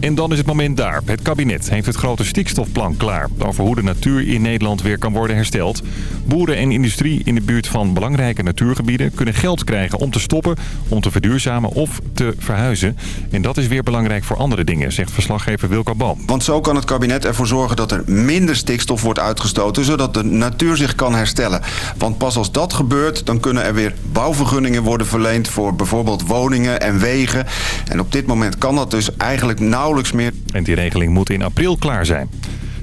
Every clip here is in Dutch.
En dan is het moment daar. Het kabinet heeft het grote stikstofplan klaar... over hoe de natuur in Nederland weer kan worden hersteld. Boeren en industrie in de buurt van belangrijke natuurgebieden... kunnen geld krijgen om te stoppen, om te verduurzamen of te verhuizen. En dat is weer belangrijk voor andere dingen, zegt verslaggever Wilco Boom. Want zo kan het kabinet ervoor zorgen dat er minder stikstof wordt uitgestoten... zodat de natuur zich kan herstellen. Want pas als dat gebeurt, dan kunnen er weer bouwvergunningen worden verleend... voor bijvoorbeeld woningen en wegen. En op dit moment kan dat dus eigenlijk meer. En die regeling moet in april klaar zijn.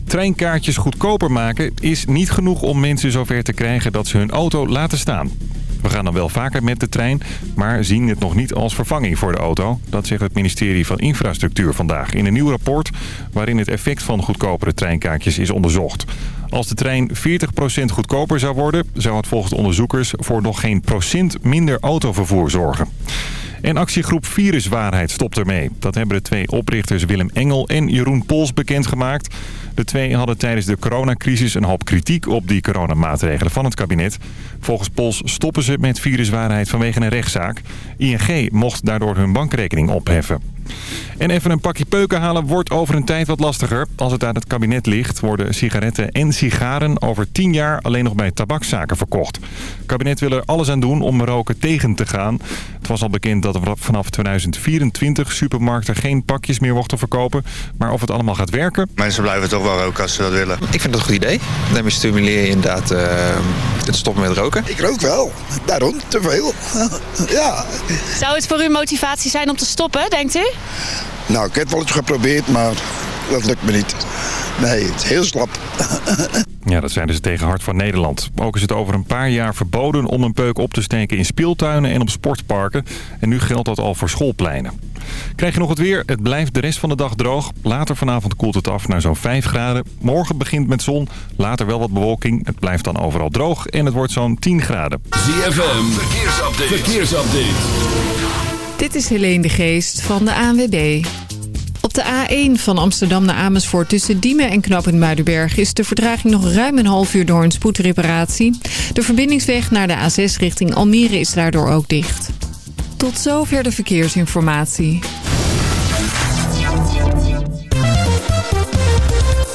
Treinkaartjes goedkoper maken is niet genoeg om mensen zover te krijgen dat ze hun auto laten staan. We gaan dan wel vaker met de trein, maar zien het nog niet als vervanging voor de auto. Dat zegt het ministerie van Infrastructuur vandaag in een nieuw rapport... waarin het effect van goedkopere treinkaartjes is onderzocht. Als de trein 40% goedkoper zou worden... zou het volgens de onderzoekers voor nog geen procent minder autovervoer zorgen. En actiegroep Viruswaarheid stopt ermee. Dat hebben de twee oprichters Willem Engel en Jeroen Pols bekendgemaakt. De twee hadden tijdens de coronacrisis een hoop kritiek op die coronamaatregelen van het kabinet. Volgens Pols stoppen ze met Viruswaarheid vanwege een rechtszaak. ING mocht daardoor hun bankrekening opheffen. En even een pakje peuken halen wordt over een tijd wat lastiger. Als het aan het kabinet ligt, worden sigaretten en sigaren over 10 jaar alleen nog bij tabakszaken verkocht. Het kabinet wil er alles aan doen om roken tegen te gaan. Het was al bekend dat er vanaf 2024 supermarkten geen pakjes meer mochten verkopen. Maar of het allemaal gaat werken... Mensen blijven toch wel roken als ze dat willen. Ik vind dat een goed idee. Daarmee stimuleer je inderdaad uh, het stoppen met roken. Ik rook wel. Daarom te veel. ja. Zou het voor u motivatie zijn om te stoppen, denkt u? Nou, ik heb het wel eens geprobeerd, maar dat lukt me niet. Nee, het is heel slap. Ja, dat zijn dus tegen Hart van Nederland. Ook is het over een paar jaar verboden om een peuk op te steken in speeltuinen en op sportparken. En nu geldt dat al voor schoolpleinen. Krijg je nog het weer? Het blijft de rest van de dag droog. Later vanavond koelt het af naar zo'n 5 graden. Morgen begint met zon, later wel wat bewolking. Het blijft dan overal droog en het wordt zo'n 10 graden. ZFM, verkeersupdate. verkeersupdate. Dit is Helene de Geest van de ANWB. Op de A1 van Amsterdam naar Amersfoort tussen Diemen en Knoopend Muidenberg... is de vertraging nog ruim een half uur door een spoedreparatie. De verbindingsweg naar de A6 richting Almere is daardoor ook dicht. Tot zover de verkeersinformatie.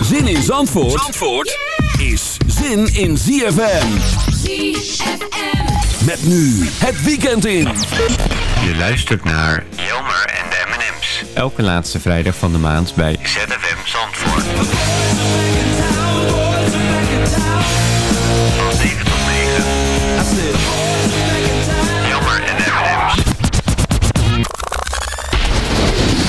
Zin in Zandvoort, Zandvoort is zin in ZFM. ZFM. Met nu het weekend in. Je luistert naar Jelmer en de M&M's. Elke laatste vrijdag van de maand bij ZFM Zandvoort. Van 7 tot 9. Jelmer en de M&M's.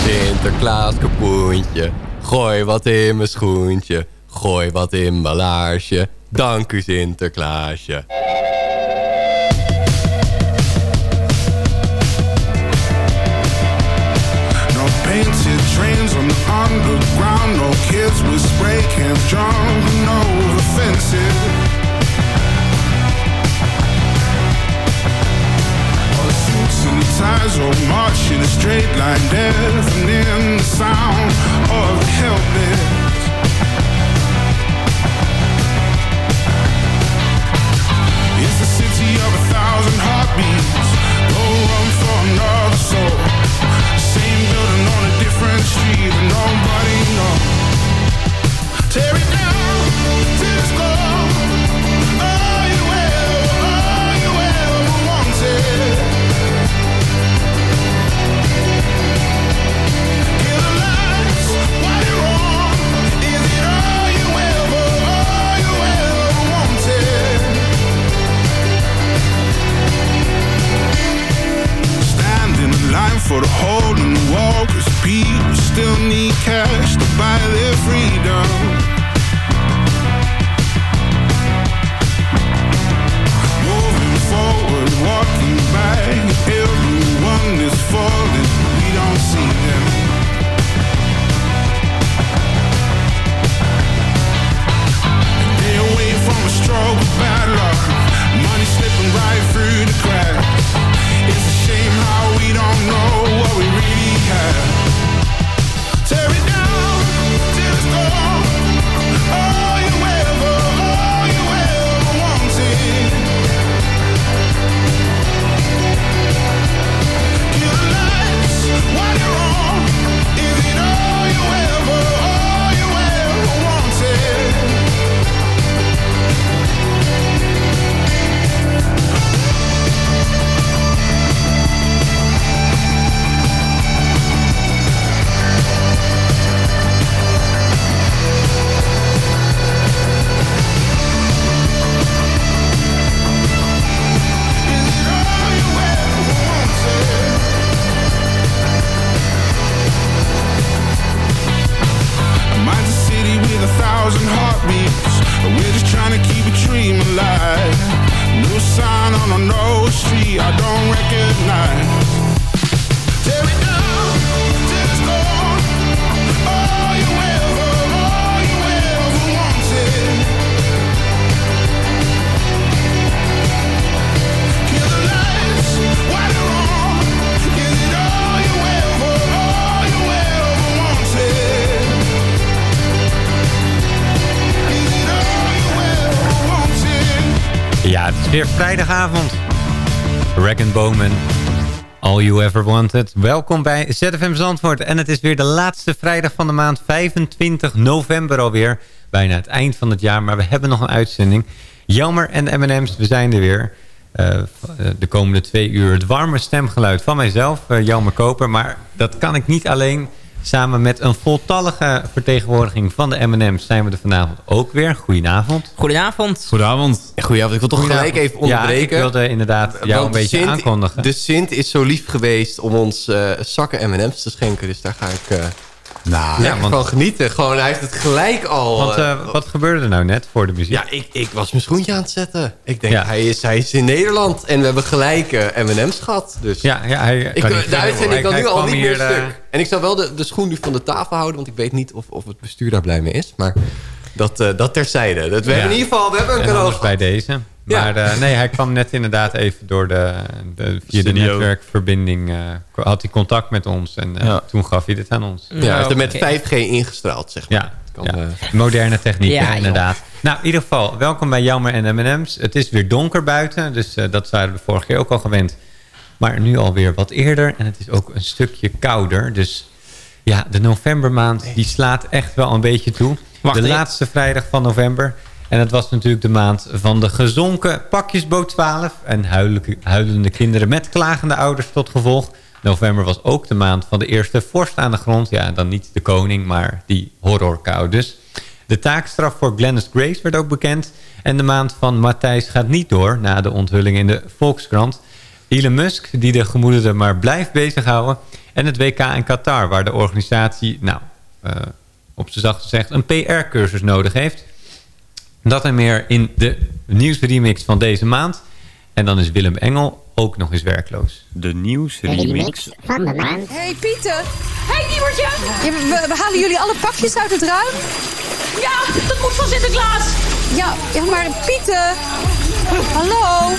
Sinterklaas kapoentje. Gooi wat in mijn schoentje. Gooi wat in mijn laarsje. Dank u Sinterklaasje. Vrijdagavond. Rag Bowman, All You Ever Wanted. Welkom bij ZFM Zandvoort. En het is weer de laatste vrijdag van de maand, 25 november alweer. Bijna het eind van het jaar, maar we hebben nog een uitzending. Jammer en M&M's, we zijn er weer. Uh, de komende twee uur het warme stemgeluid van mijzelf, uh, Jammer Koper. Maar dat kan ik niet alleen... Samen met een voltallige vertegenwoordiging van de M&M's zijn we er vanavond ook weer. Goedenavond. Goedenavond. Goedenavond. Goedenavond. Ik wil toch gelijk even onderbreken. Ja, ik wilde inderdaad jou een beetje Sint, aankondigen. De Sint is zo lief geweest om ons uh, zakken M&M's te schenken. Dus daar ga ik... Uh, nou, ja, want, van genieten. Gewoon, hij heeft het gelijk al... Want uh, wat gebeurde er nou net voor de muziek? Ja, ik, ik was mijn schoentje aan het zetten. Ik denk, ja. hij, is, hij is in Nederland en we hebben gelijk M&M's gehad. Dus ja, ja, hij ik, kan de uitzending kan nu al niet meer stuk. En ik zal wel de, de schoen nu van de tafel houden... want ik weet niet of, of het bestuur daar blij mee is. Maar dat, uh, dat terzijde. Dat we hebben in ieder geval we hebben een cadeau bij deze. Maar ja. uh, nee, hij kwam net inderdaad even door de, de via de netwerkverbinding. Uh, had hij contact met ons en uh, ja. toen gaf hij dit aan ons. Ja, hij is er met okay. 5G ingestraald, zeg maar. Ja, kan, ja. moderne techniek, ja, inderdaad. Nou, in ieder geval, welkom bij Jammer en M&M's. Het is weer donker buiten, dus dat waren we vorige keer ook al gewend. Maar nu alweer wat eerder en het is ook een stukje kouder. Dus ja, de novembermaand die slaat echt wel een beetje toe. Wacht, de laatste vrijdag van november. En het was natuurlijk de maand van de gezonken pakjesboot 12. En huilende kinderen met klagende ouders tot gevolg. November was ook de maand van de eerste vorst aan de grond. Ja, dan niet de koning, maar die horrorkou dus. De taakstraf voor Glennis Grace werd ook bekend. En de maand van Matthijs gaat niet door na de onthulling in de Volkskrant. Elon Musk, die de gemoederen maar blijft bezighouden. En het WK in Qatar, waar de organisatie, nou, uh, op z'n zacht gezegd, een PR-cursus nodig heeft. Dat en meer in de nieuwsremix van deze maand. En dan is Willem Engel ook nog eens werkloos. De nieuwsremix van de maand. Hey Pieter. Hey Diewertje. Ja, we, we, halen jullie alle pakjes uit het ruim? Ja, dat moet van Sinterklaas. Ja, ja maar Pieter. Hallo.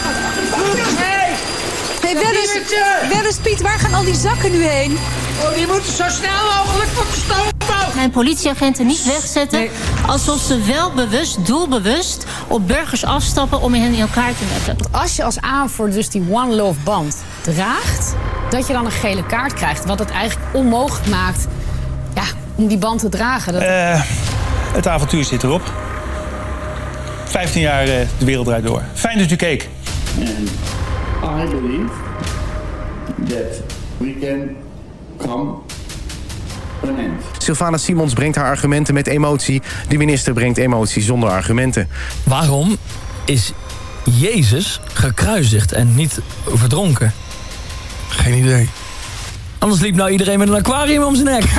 Hey. Hey, waar is, waar is Piet? Waar gaan al die zakken nu heen? Oh, die moeten zo snel mogelijk van de stoomboot. Mijn politieagenten niet wegzetten... Nee. alsof ze wel bewust, doelbewust... op burgers afstappen om hen in elkaar te metten. Want als je als aanvoerder dus die One Love band draagt... dat je dan een gele kaart krijgt. Wat het eigenlijk onmogelijk maakt ja, om die band te dragen. Dat... Uh, het avontuur zit erop. 15 jaar uh, de wereld draait door. Fijn dat u keek. I believe that we can come an end. Sylvana Simons brengt haar argumenten met emotie. De minister brengt emotie zonder argumenten. Waarom is Jezus gekruisigd en niet verdronken? Geen idee. Anders liep nou iedereen met een aquarium om zijn nek.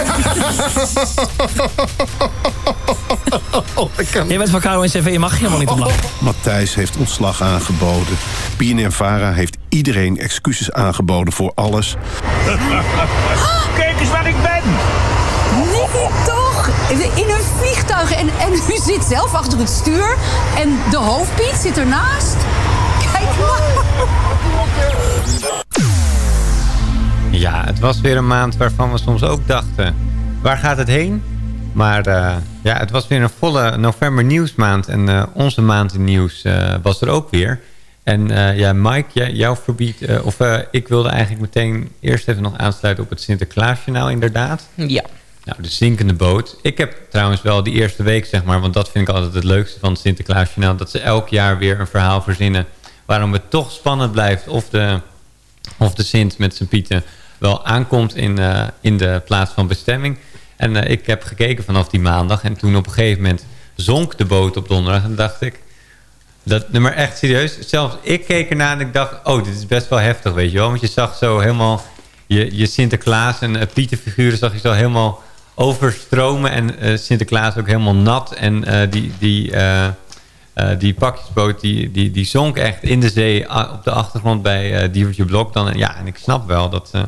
je bent van KRO-NCV, je mag helemaal niet om lachen. Matthijs heeft ontslag aangeboden. BNN-Vara heeft iedereen excuses aangeboden voor alles. Kijk eens waar ik ben! Nee, toch? In een vliegtuig en, en u zit zelf achter het stuur. En de hoofdpiet zit ernaast. Kijk maar. Ja, het was weer een maand waarvan we soms ook dachten... waar gaat het heen? Maar uh, ja, het was weer een volle november nieuwsmaand. En uh, onze maand in nieuws uh, was er ook weer. En ja, Mike, jouw verbied... of ik wilde eigenlijk meteen eerst even nog aansluiten op het Sinterklaasjournaal inderdaad. Ja. Nou, de zinkende boot. Ik heb trouwens wel die eerste week, zeg maar... want dat vind ik altijd het leukste van het Sinterklaasjournaal... dat ze elk jaar weer een verhaal verzinnen... waarom het toch spannend blijft of de, of de Sint met zijn pieten wel aankomt in, in de plaats van bestemming. En uh, ik heb gekeken vanaf die maandag. En toen op een gegeven moment zonk de boot op donderdag. En dacht ik, dat nummer echt serieus. Zelfs ik keek ernaar en ik dacht, oh, dit is best wel heftig, weet je wel. Want je zag zo helemaal je, je Sinterklaas en uh, Pieterfiguren zag je zo helemaal overstromen. En Sinterklaas ook helemaal nat. En die... die die pakjesboot die, die, die zonk echt in de zee op de achtergrond bij Dievertje Blok. Dan, ja, en ik snap wel dat, uh,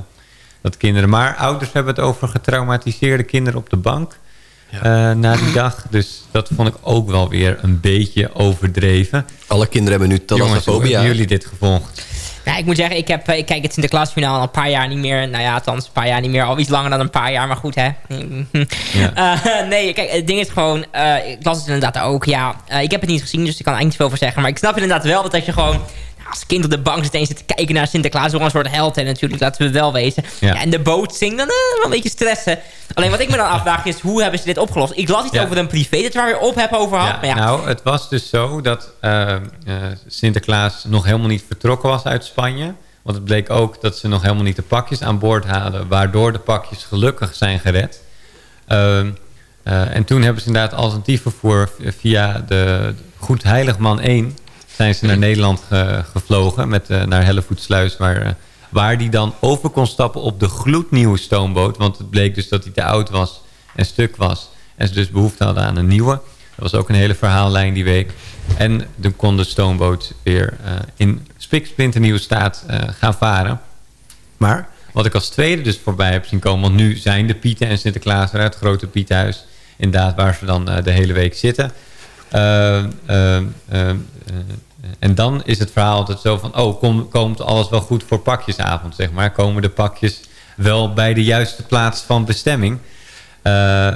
dat kinderen... Maar ouders hebben het over getraumatiseerde kinderen op de bank ja. na die dag. Dus dat vond ik ook wel weer een beetje overdreven. Alle kinderen hebben nu hoe hebben jullie dit gevolgd? Ja, ik moet zeggen, ik, heb, ik kijk het Sinterklaasjournaal al een paar jaar niet meer. Nou ja, althans een paar jaar niet meer. Al iets langer dan een paar jaar, maar goed, hè. Ja. Uh, nee, kijk, het ding is gewoon... Uh, ik las het inderdaad ook, ja. Uh, ik heb het niet gezien, dus ik kan er eigenlijk niet veel over zeggen. Maar ik snap inderdaad wel dat als je gewoon als kind op de bank zit en zit te kijken naar Sinterklaas... door een soort held en natuurlijk, laten we wel wezen. Ja. Ja, en de boot zingt, dan eh, wel een beetje stressen. Alleen wat ik me dan afvraag is, hoe hebben ze dit opgelost? Ik las iets over een privé dat waar je op hebt over had. Maar Nou, het was dus zo dat eh, eh, Sinterklaas nog helemaal niet vertrokken was uit Spanje. Want het bleek ook dat ze nog helemaal niet de pakjes aan boord hadden... waardoor de pakjes gelukkig zijn gered. Ehm, eh, en toen hebben ze inderdaad alternatief vervoer via de Goed Heiligman 1... zijn ze naar Nederland ge- gevlogen met, eh, naar Hellevoetsluis... Waar, eh, waar die dan over kon stappen op de gloednieuwe stoomboot. Want het bleek dus dat hij te oud was en stuk was. En ze dus behoefte hadden aan een nieuwe. Dat was ook een hele verhaallijn die week. En dan kon de stoomboot weer eh, in spiksplinternieuwe staat eh, gaan varen. Maar wat ik als tweede dus voorbij heb zien komen... want nu zijn de Pieten en Sinterklaas er uit het grote Pietenhuis... inderdaad waar ze dan eh, de hele week zitten. En dan is het verhaal altijd zo van... oh, kom, komt alles wel goed voor pakjesavond, zeg maar? Komen de pakjes wel bij de juiste plaats van bestemming? Eh, eh,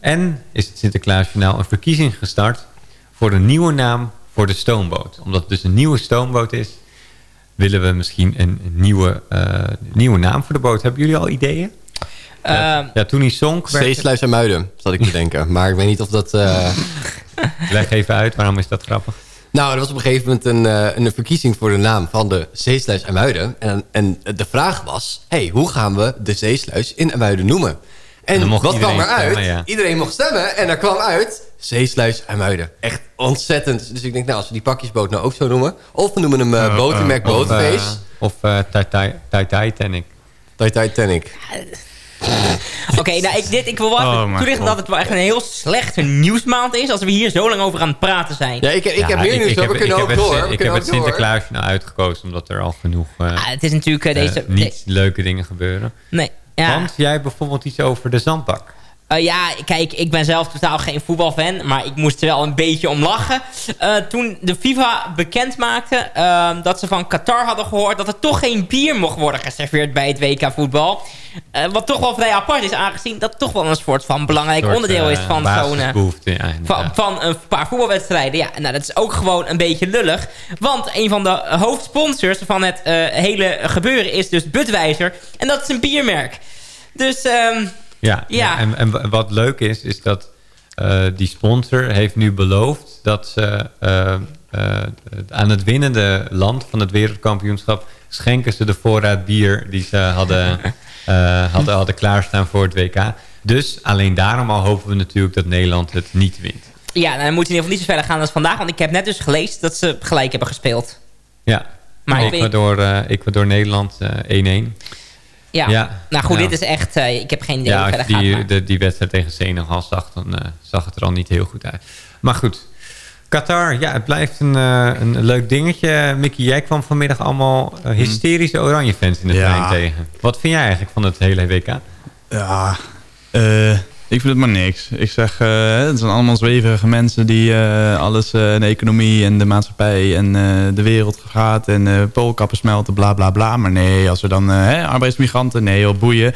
en is het Sinterklaasjournaal een verkiezing gestart... voor een nieuwe naam voor de stoomboot. Omdat het dus een nieuwe stoomboot is... willen we misschien een nieuwe, eh, nieuwe naam voor de boot. Hebben jullie al ideeën? ja, ja, toen hij zonk... Zeesluis en Muiden, zat ik te denken. Maar ik weet niet of dat... eh, Leg even uit, waarom is dat grappig? Nou, er was op een gegeven moment een, eh, een verkiezing voor de naam van de Zeesluis en Muiden. En, en de vraag was, hey, hoe gaan we de Zeesluis in Muiden noemen? En dan En mocht wat kwam eruit? stemmen, ja. Iedereen mocht stemmen en er kwam uit Zeesluis en Muiden. Echt ontzettend. Dus ik denk, nou, als we die pakjesboot nou ook zo noemen. Of we noemen hem uh, Botermac Of, Boatface. eh, Of eh, Titai- Titanic. Titanic. Oké, nou, ik, dit, ik wil wel Oh, even toelichten dat het wel echt een heel slechte nieuwsmaand is... als we hier zo lang over aan het praten zijn. Ja, ik, ik heb meer nieuws, hoor. we kunnen ik ook heb door. Het, we ik kunnen heb ook het door. Sinterklaas nou uitgekozen, omdat er al genoeg eh, Ah, het is natuurlijk eh, deze... eh, niet leuke dingen gebeuren. Nee, ja. Want jij bijvoorbeeld iets over de zandbak. Eh, ja, kijk, ik ben zelf totaal geen voetbalfan, maar ik moest er wel een beetje om lachen. Eh, toen de FIFA bekend maakte eh, dat ze van Qatar hadden gehoord dat er toch geen bier mocht worden geserveerd bij het WK voetbal. Eh, wat toch wel vrij apart is, aangezien dat toch wel een soort van belangrijk soort, onderdeel is van zo'n... ja, van, van een paar voetbalwedstrijden. Ja, nou, dat is ook gewoon een beetje lullig. Want een van de hoofdsponsors van het hele gebeuren is dus Budweiser. En dat is een biermerk. Dus ehm, Ja, Ja. En, en wat leuk is, is dat eh, die sponsor heeft nu beloofd dat ze eh, eh, aan het winnende land van het wereldkampioenschap schenken ze de voorraad bier die ze hadden, hadden, hadden klaarstaan voor het WK. Dus alleen daarom al hopen we natuurlijk dat Nederland het niet wint. ja, nou, dan moet in ieder geval niet zo verder gaan als vandaag. Want ik heb net dus gelezen dat ze gelijk hebben gespeeld. Ja, Maar ik Ecuador, eh, Ecuador-Nederland eh, 1-1. Ja, Ja. nou goed, Ja. dit is echt... eh, ik heb geen idee Ja, verder gaat. die, de, die wedstrijd tegen Senegal zag, dan eh, zag het er al niet heel goed uit. Maar goed, Qatar, ja, het blijft een, eh, een leuk dingetje. Mickey, jij kwam vanmiddag allemaal eh, hysterische oranje fans in de Ja. trein tegen. Wat vind jij eigenlijk van het hele WK? Ja, eh, ik vind het maar niks. Ik zeg, eh, het zijn allemaal zweverige mensen die eh, alles, eh, de economie en de maatschappij en de wereld gaat en poolkappen smelten, bla bla bla. Maar nee, als er dan arbeidsmigranten, nee, op boeien.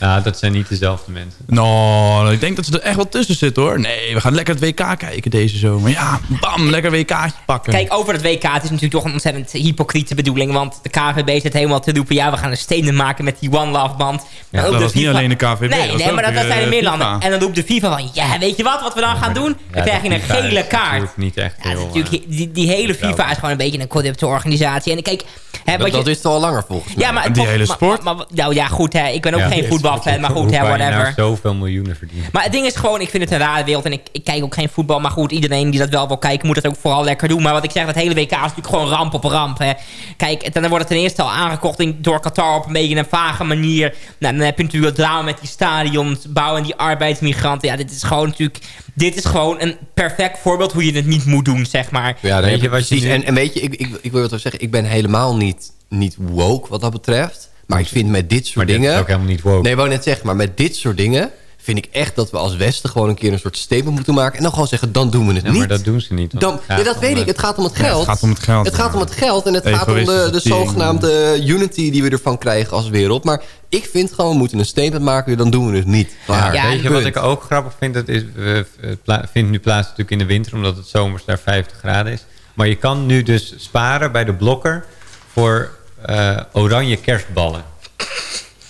Ja, dat zijn niet dezelfde mensen. Nou, ik denk dat ze er echt wel tussen zitten hoor. Nee, we gaan lekker het WK kijken deze zomer. Ja, bam, lekker WK'tje pakken. Kijk, over het WK, het is natuurlijk toch een ontzettend hypocriete bedoeling. Want de KVB zit helemaal te roepen... ja, we gaan een stenen maken met die One Love band. Ja, dat de was niet alleen de KVB, Nee, nee maar dat, zijn er eh, meer FIFA. landen. En dan roept de FIFA van... ja, weet je wat, wat we dan gaan doen? Dan krijg je een FIFA gele is kaart. niet echt Ja, heel... dat is natuurlijk, die, die hele FIFA is gewoon een beetje een corrupte organisatie. En kijk... Hè, Dat, wat je, dat is het al langer volgens mij. ja, maar, Die hele sport. Maar, maar- nou ja, goed, hè, ik ben ook Ja, geen is- voetbalfan, maar hoe goed, hè, nou whatever. zoveel miljoenen verdienen? Maar het ding is gewoon, ik vind het een rare wereld. En ik, ik kijk ook geen voetbal. Maar goed, iedereen die dat wel wil kijken, moet dat ook vooral lekker doen. Maar wat ik zeg, dat hele WK is natuurlijk gewoon ramp op ramp. Hè. Kijk, dan wordt het ten eerste al aangekocht in- door Qatar op een beetje een vage manier. Nou, dan heb je natuurlijk het drama met die stadions, bouwen en die arbeidsmigranten. Ja, dit is gewoon natuurlijk... Dit is gewoon een perfect voorbeeld hoe je het niet moet doen, zeg maar. Ja, Weet je wat je precies. nu- En, en weet je, ik, ik, ik wil wat zeggen. Ik ben helemaal niet, niet woke wat dat betreft. Maar ik vind met dit soort Maar dingen... is ook helemaal niet woke. Nee, ik wou net zeggen, maar met dit soort dingen... vind ik echt dat we als Westen gewoon een keer een soort statement moeten maken. En dan gewoon zeggen, dan doen we het Ja, niet. maar dat doen ze niet. Dan, ja, dat weet ik. Het gaat om het Ja, geld. het gaat om het geld, Het gaat om het geld en het gaat om de, de zogenaamde unity die we ervan krijgen als wereld. Maar ik vind gewoon, we moeten een statement maken, dan doen we het niet. Klaar. Ja, Weet je Punt. wat ik ook grappig vind? Dat is, we- het vindt nu plaats natuurlijk in de winter, omdat het zomers daar 50 graden is. Maar je kan nu dus sparen bij de blokker voor eh, oranje kerstballen.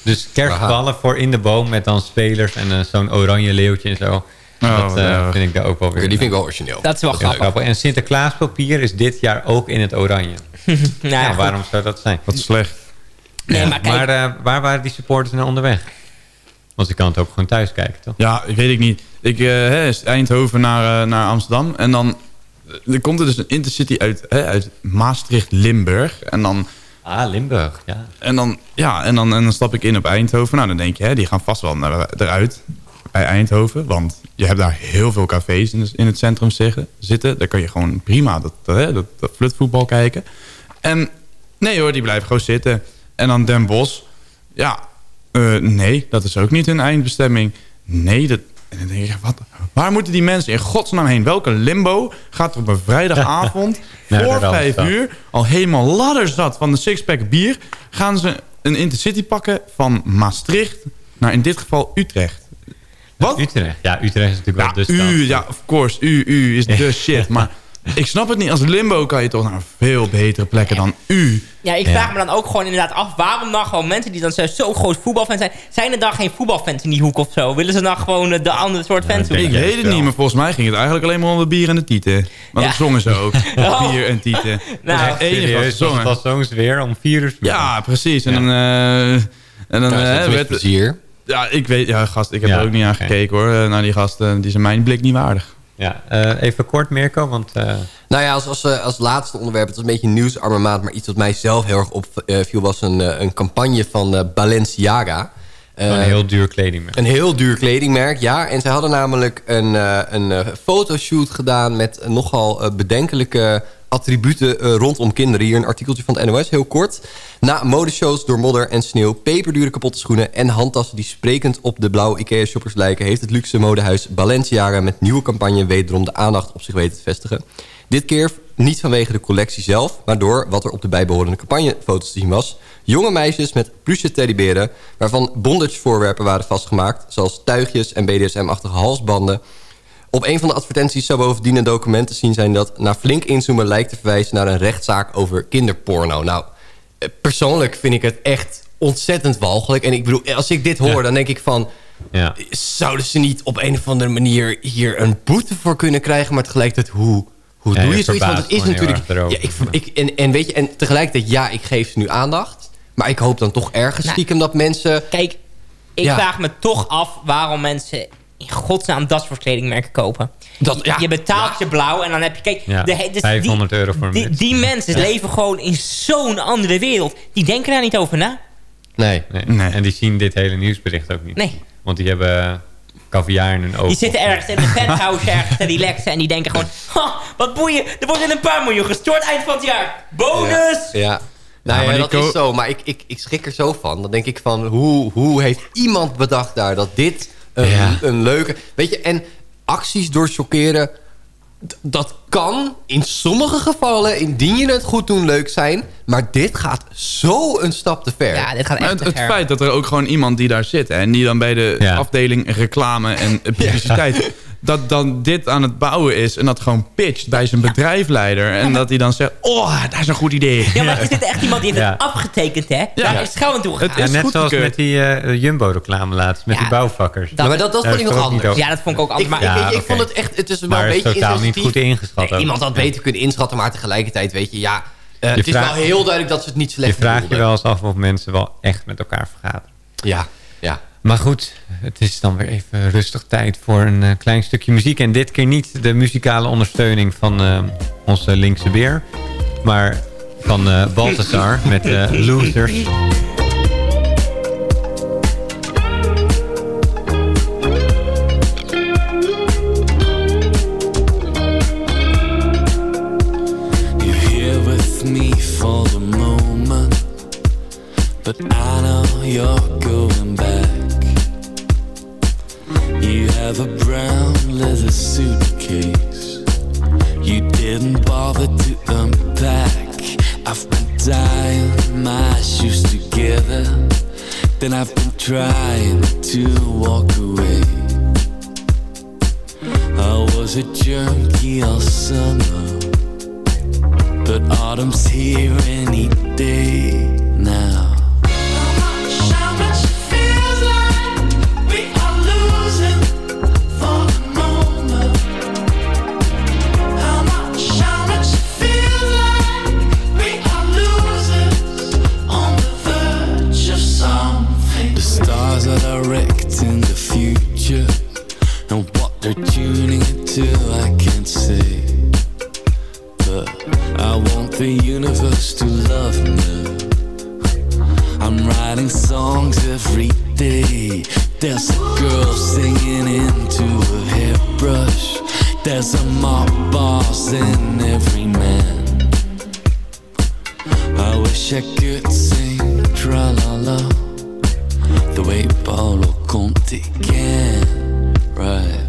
Dus kerstballen voor in de boom met dan spelers en eh, zo'n oranje leeuwtje en zo. Oh, dat eh, vind ik daar ook wel weer. die vind ik wel origineel. Dat is wel grappig. En Sinterklaaspapier is dit jaar ook in het oranje. Nou ja, waarom zou dat zijn? Wat slecht. Nee, Ja, maar kijk- maar eh, waar waren die supporters nou onderweg? Want je kan het ook gewoon thuis kijken, toch? Ja, weet ik niet. Ik eh, hè, is Eindhoven naar, eh, naar Amsterdam. En dan er komt er dus een intercity uit, hè, uit Maastricht-Limburg. En dan... Ah, Limburg, ja. En dan, ja, en dan, en dan stap ik in op Eindhoven. Nou, dan denk je, hè, die gaan vast wel naar, eruit bij Eindhoven. Want je hebt daar heel veel cafés in, het centrum zitten. Daar kan je gewoon prima dat, dat, dat flutvoetbal kijken. En nee hoor, die blijven gewoon zitten. En dan Den Bosch. Ja, eh, nee, dat is ook niet hun eindbestemming. Nee, dat... En dan denk je, wat, waar moeten die mensen in godsnaam heen? Welke limbo gaat er op een vrijdagavond voor vijf uur... al helemaal ladderzat van de sixpack bier... gaan ze een intercity pakken van Maastricht naar in dit geval Utrecht. Wat? Utrecht. Ja, Utrecht is natuurlijk wel de stad. U, ja, of course. U, u is de shit. Maar ik snap het niet. Als limbo kan je toch naar veel betere plekken dan u. Ja, ik vraag me dan ook gewoon inderdaad af... waarom dan gewoon mensen die dan zo- zo groot voetbalfan zijn... zijn er dan geen voetbalfans in die hoek of zo? Willen ze dan gewoon eh, de andere soort fans Ik zoeken? weet het niet, maar volgens mij ging het eigenlijk alleen maar om de bier en de tieten. Want Ja. dat zongen ze ook. Oh. Bier en tieten. Nou, dat ze Serieus, was zongen. het was zo'n sfeer om vier uur. Ja, precies. En dan... eh, en dan dat eh, werd, plezier. ja, ik weet... Ja, gast, ik heb Ja, er ook niet aan gekeken hoor. Naar die gasten. Die zijn mijn blik niet waardig. Ja, eh, even kort Mirko, want... eh, Nou ja, als, als, eh, als laatste onderwerp, het was een beetje nieuwsarme maand... maar iets wat mij zelf heel erg opviel... was een, een campagne van Balenciaga. Een heel duur kledingmerk. Een heel duur kledingmerk, ja. En zij hadden namelijk een, een fotoshoot gedaan... met nogal bedenkelijke attributen eh, rondom kinderen. Hier een artikeltje van het NOS, heel kort. Na modeshows door modder en sneeuw... peperdure kapotte schoenen en handtassen... die sprekend op de blauwe IKEA-shoppers lijken... heeft het luxe modehuis Balenciaga... met nieuwe campagne wederom de aandacht op zich weten te vestigen. Dit keer niet vanwege de collectie zelf... maar door wat er op de bijbehorende campagnefoto's te zien was... Jonge meisjes met pluche teddyberen... waarvan bondage-voorwerpen waren vastgemaakt... zoals tuigjes en BDSM-achtige halsbanden. Op een van de advertenties zou bovendien een document te zien zijn... dat na flink inzoomen lijkt te verwijzen naar een rechtszaak over kinderporno. Nou, eh, persoonlijk vind ik het echt ontzettend walgelijk. En ik bedoel, als ik dit hoor, dan denk ik van... Ja. Zouden ze niet op een of andere manier hier een boete voor kunnen krijgen? Maar tegelijkertijd, hoe, hoe Ja, doe je je zoiets? Want het is natuurlijk... Ja, ik, ik, en, en weet je, en tegelijkertijd, ja, ik geef ze nu aandacht. Maar ik hoop dan toch ergens Nou, stiekem dat mensen... Kijk, ik Ja. vraag me toch af waarom mensen in godsnaam dat soort kledingmerken kopen. Dat- ja. Je betaalt je blauw en dan heb je... Kijk, Ja, de, dus 500 euro voor een die, mensen leven gewoon in zo'n andere wereld. Die denken daar niet over na. Nee. Nee. En die zien dit hele nieuwsbericht ook niet. Nee. Want die hebben caviar in hun ogen. Die zitten ergens in een penthouse ergens te relaxen... en die denken gewoon... "Ha, wat boeien, er wordt in een paar miljoen gestort eind van het jaar. Bonus! Ja. Nou Ja, die dat is zo. Maar ik, ik, ik schrik er zo van. Dan denk ik van, hoe, hoe heeft iemand bedacht daar dat dit een, Ja. een leuke... Weet je, en acties door chockeren... d- Dat kan in sommige gevallen, indien je het goed doet, leuk zijn. Maar dit gaat zo een stap te ver. Ja, dit gaat echt het, te het feit dat er ook gewoon iemand die daar zit... en die dan bij de Ja. afdeling reclame en publiciteit... dat dan dit aan het bouwen is... en dat gewoon pitcht bij zijn bedrijfleider... en dat hij dan zegt... oh, dat is een goed idee. Ja, maar is dit echt iemand die heeft Ja. het afgetekend, hè? Daar is gauw aan toe gegaan. Het Ja, is net zoals met die eh, Jumbo-reclame laatst. Met Ja, die bouwvakkers. dat- Nou, maar dat, dat vond ik is nog anders. Ja, dat vond ik ook anders. Ik, Maar ik, Ja, ik, ik oké. vond het echt, het is wel Maar een beetje totaal niet goed ingeschat iemand had Ja. beter kunnen inschatten, maar tegelijkertijd weet je, ja... eh, het is vraagt- wel heel duidelijk dat ze het niet Je slecht vraagt je bedoelden. wel eens af of mensen wel echt met elkaar vergaderen. Ja, ja. Maar goed, het is dan weer even rustig tijd voor een eh, klein stukje muziek. En dit keer niet de muzikale ondersteuning van eh, onze linkse beer. Maar van eh Balthazar met Losers. Me for the moment, but I know you're have a brown leather suitcase. You didn't bother to unpack. I've been tying my shoes together. Then I've been trying to walk away. I was a junkie all summer. But autumn's here any day now. I can't say. But I want the universe to love me. I'm writing songs every day. There's a girl singing into a hairbrush. There's a mob boss in every man. I wish I could sing tra la la the way Paolo Conti can. Right.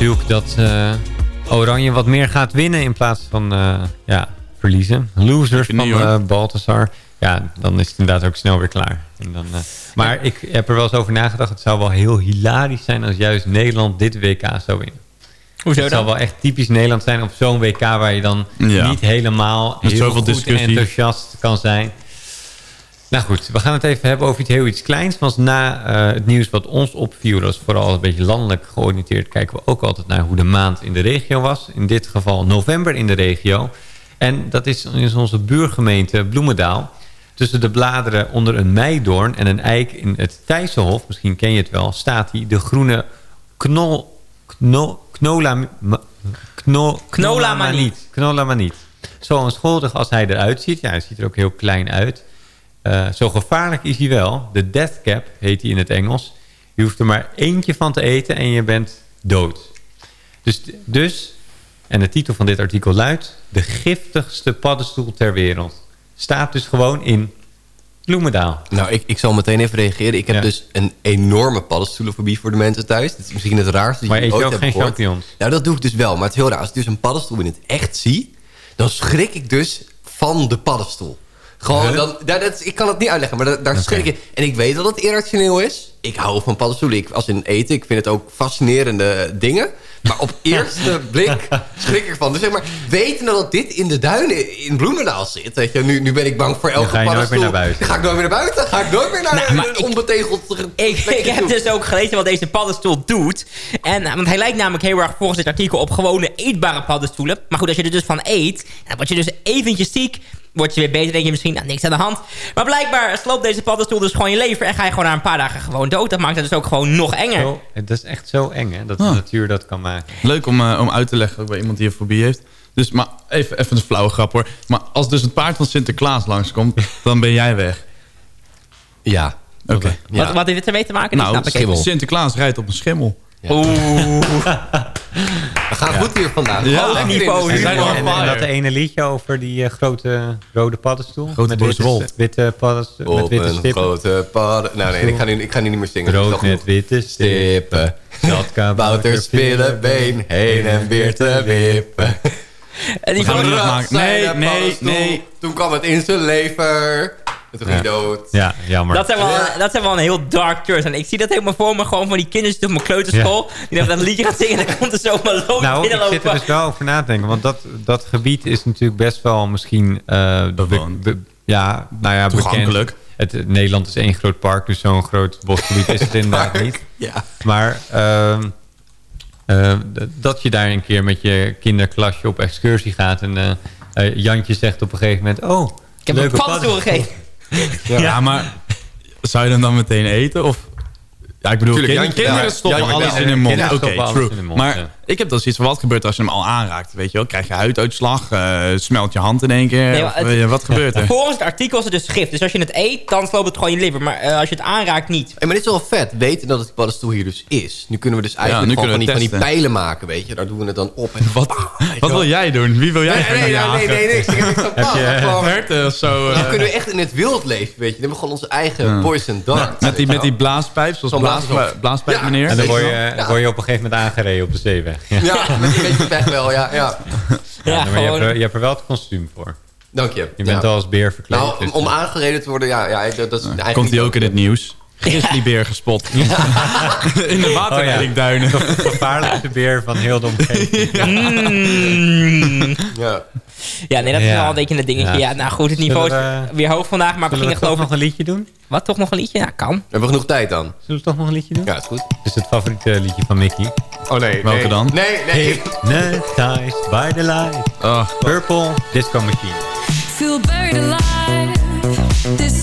Natuurlijk dat eh, Oranje wat meer gaat winnen in plaats van eh, ja, verliezen. Losers van hoor. eh, Balthasar. Ja, dan is het inderdaad ook snel weer klaar. En dan, maar ik heb er wel eens over nagedacht. Het zou wel heel hilarisch zijn als juist Nederland dit WK zou winnen. Hoezo Het dan? zou wel echt typisch Nederland zijn op zo'n WK waar je dan Ja. niet helemaal Met heel goed discussie. enthousiast kan zijn. Nou goed, we gaan het even hebben over iets heel iets kleins. Want na eh, het nieuws wat ons opviel, dat is vooral een beetje landelijk georiënteerd, kijken we ook altijd naar hoe de maand in de regio was. In dit geval november in de regio. En dat is in onze buurgemeente Bloemendaal. Tussen de bladeren onder een meidoorn en een eik in het Thijssenhof, misschien ken je het wel, staat hij de groene knol, knol, knola, knol. Knolamaniet. Zo onschuldig als hij eruit ziet. Ja, hij ziet er ook heel klein uit. Eh, zo gevaarlijk is hij wel. De death cap heet hij in het Engels. Je hoeft er maar eentje van te eten en je bent dood. Dus, dus en de titel van dit artikel luidt... De giftigste paddenstoel ter wereld. Staat dus gewoon in Bloemendaal. Nou, ik, ik zal meteen even reageren. Ik heb Ja. dus een enorme paddenstoelenfobie voor de mensen thuis. Dit is misschien het raarste Maar dat je ooit ook geen champignons? Nou, dat doe ik dus wel. Maar het is heel raar. Als ik dus een paddenstoel in het echt zie... dan schrik ik dus van de paddenstoel. Gewoon, Huh? dat, is- ik kan het niet uitleggen, maar daar, daar schrik ik. En ik weet dat het irrationeel is. Ik hou van paddenstoelen. Ik, als in eten, ik vind het ook fascinerende dingen. Maar op eerste blik schrik ik ervan. Dus zeg maar, wetende dat dit in de duinen in Bloemendaal zit... Weet je, nu, nu ben ik bang voor elke ga je nooit meer paddenstoel. naar buiten. Ga ik nooit meer naar buiten? Ga ik nooit meer naar Nou, een onbetegeld Ik, ik heb dus ook gelezen wat deze paddenstoel doet. En, eh, want hij lijkt namelijk heel erg volgens dit artikel op gewone eetbare paddenstoelen. Maar goed, als je er dus van eet, dan word je dus eventjes ziek. Word je weer beter, denk je misschien, nou, niks aan de hand. Maar blijkbaar sloopt deze paddenstoel dus gewoon je leven. En ga je gewoon na een paar dagen gewoon dood. Dat maakt het dus ook gewoon nog enger. Zo, dat is echt zo eng, hè? Dat de Ah. natuur dat kan maken. Leuk om, eh, om uit te leggen ook bij iemand die een fobie heeft. Dus, maar even, even een flauwe grap hoor. Maar als dus het paard van Sinterklaas langskomt, dan ben jij weg. Ja. Oké. Wat, wat heeft dit ermee te maken? Nou, snap ik even. Sinterklaas rijdt op een schimmel. Oeh. We gaan goed hier vandaag. Ja. Hoog niveau. En, en, en dat ene liedje over die eh, grote rode paddenstoel. Grote met witte, witte paddenstoel. Met witte stippen. grote padden... Nou nee, ik ga, nu, ik ga nu niet meer zingen. Rood met witte stippen. Dat kabouter Wouter Spillebeen heen en weer te wippen. En die We gaan van- Nee, nee, nee. Toen kwam het in zijn lever. En toen ging hij dood. Ja, jammer. Dat zijn, wel, dat zijn wel een heel dark turn. En ik zie dat helemaal voor me. Gewoon van die kinderen op mijn kleuterschool. Die dan dat liedje gaan zingen. En dan komt er zomaar loop Nou, ik zit er dus wel over na te denken. Want dat, dat gebied is natuurlijk best wel misschien... eh, be- be- ja, nou ja, Toegankelijk. bekend. Het, het- Nederland is één groot park, dus zo'n groot bosgebied is het inderdaad niet. Ja. Maar ehm, eh, dat je daar een keer met je kinderklasje op excursie gaat... en eh, eh, Jantje zegt op een gegeven moment... Oh, Ik heb een paddenstoel. gegeven. Ja, maar zou je hem dan meteen eten? Of... Ja, ik bedoel, Tuurlijk, kind- Jantje, kinderen stoppen alles ja. in hun mond. Oké, true. maar ja. Ik heb dan zoiets van, wat gebeurt als je hem al aanraakt? Weet je wel, krijg je huiduitslag, eh, smelt je hand in één keer? Nee, het- eh, wat gebeurt er? Volgens het artikel is het dus gif. Dus als je het eet, dan sloopt het gewoon in je liver. Maar eh, als je het aanraakt, niet. Hey, maar dit is wel vet. Weten dat het paddenstoel hier dus is. Nu kunnen we dus eigenlijk nu gewoon van, die, van die pijlen maken, weet je. Daar doen we het dan op. En Wat, wat wil jij doen? Wie wil jij Nee, nee, nee, jagen? nee, nee, niks. Ik heb je herten of zo? eh? Dan kunnen we echt in het wild leven, weet je. Dan hebben we gewoon onze eigen Ja. poison dart. Met die, met die blaaspijp, zoals blaaspijp Ja. meneer. En dan word je, Ja. dan word je op een gegeven moment aangereden op de zeeweg. Ja, Ja, met een beetje pech wel, ja. ja. Ja, maar je, hebt, er- je hebt er wel het kostuum voor. Dank je. Je bent Ja. al als beer verkleed. Nou, dus- om aangereden te worden, ja, ja dat, dat is eigenlijk Komt hij niet- ook in het nieuws? Grizzlybeer gespot. in de waterleidingduinen. De gevaarlijkste beer van heel de omgeving. Mm. Ja. Ja, nee, dat is Ja. wel een beetje een dingetje. Ja, Ja. nou goed, het niveau is we- weer hoog vandaag. Maar we gingen we toch geloof ik... nog een liedje doen? Wat, toch nog een liedje? Ja, kan. Hebben we genoeg tijd dan? Zullen we toch nog een liedje doen? Ja, is goed. Dit is het favoriete liedje van Mickey. Oh nee. Welke nee. dan? Nee, nee. Hypnotized by the light. Oh, Purple Disco Machine. Feel buried alive. This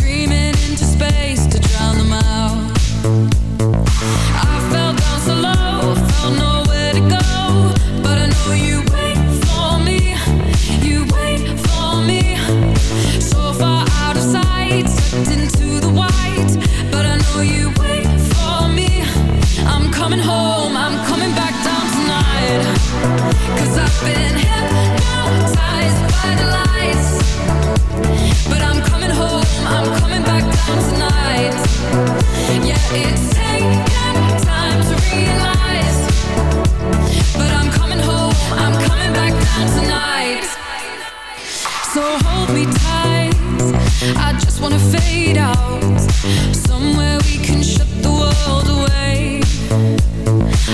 Somewhere we can shut the world away.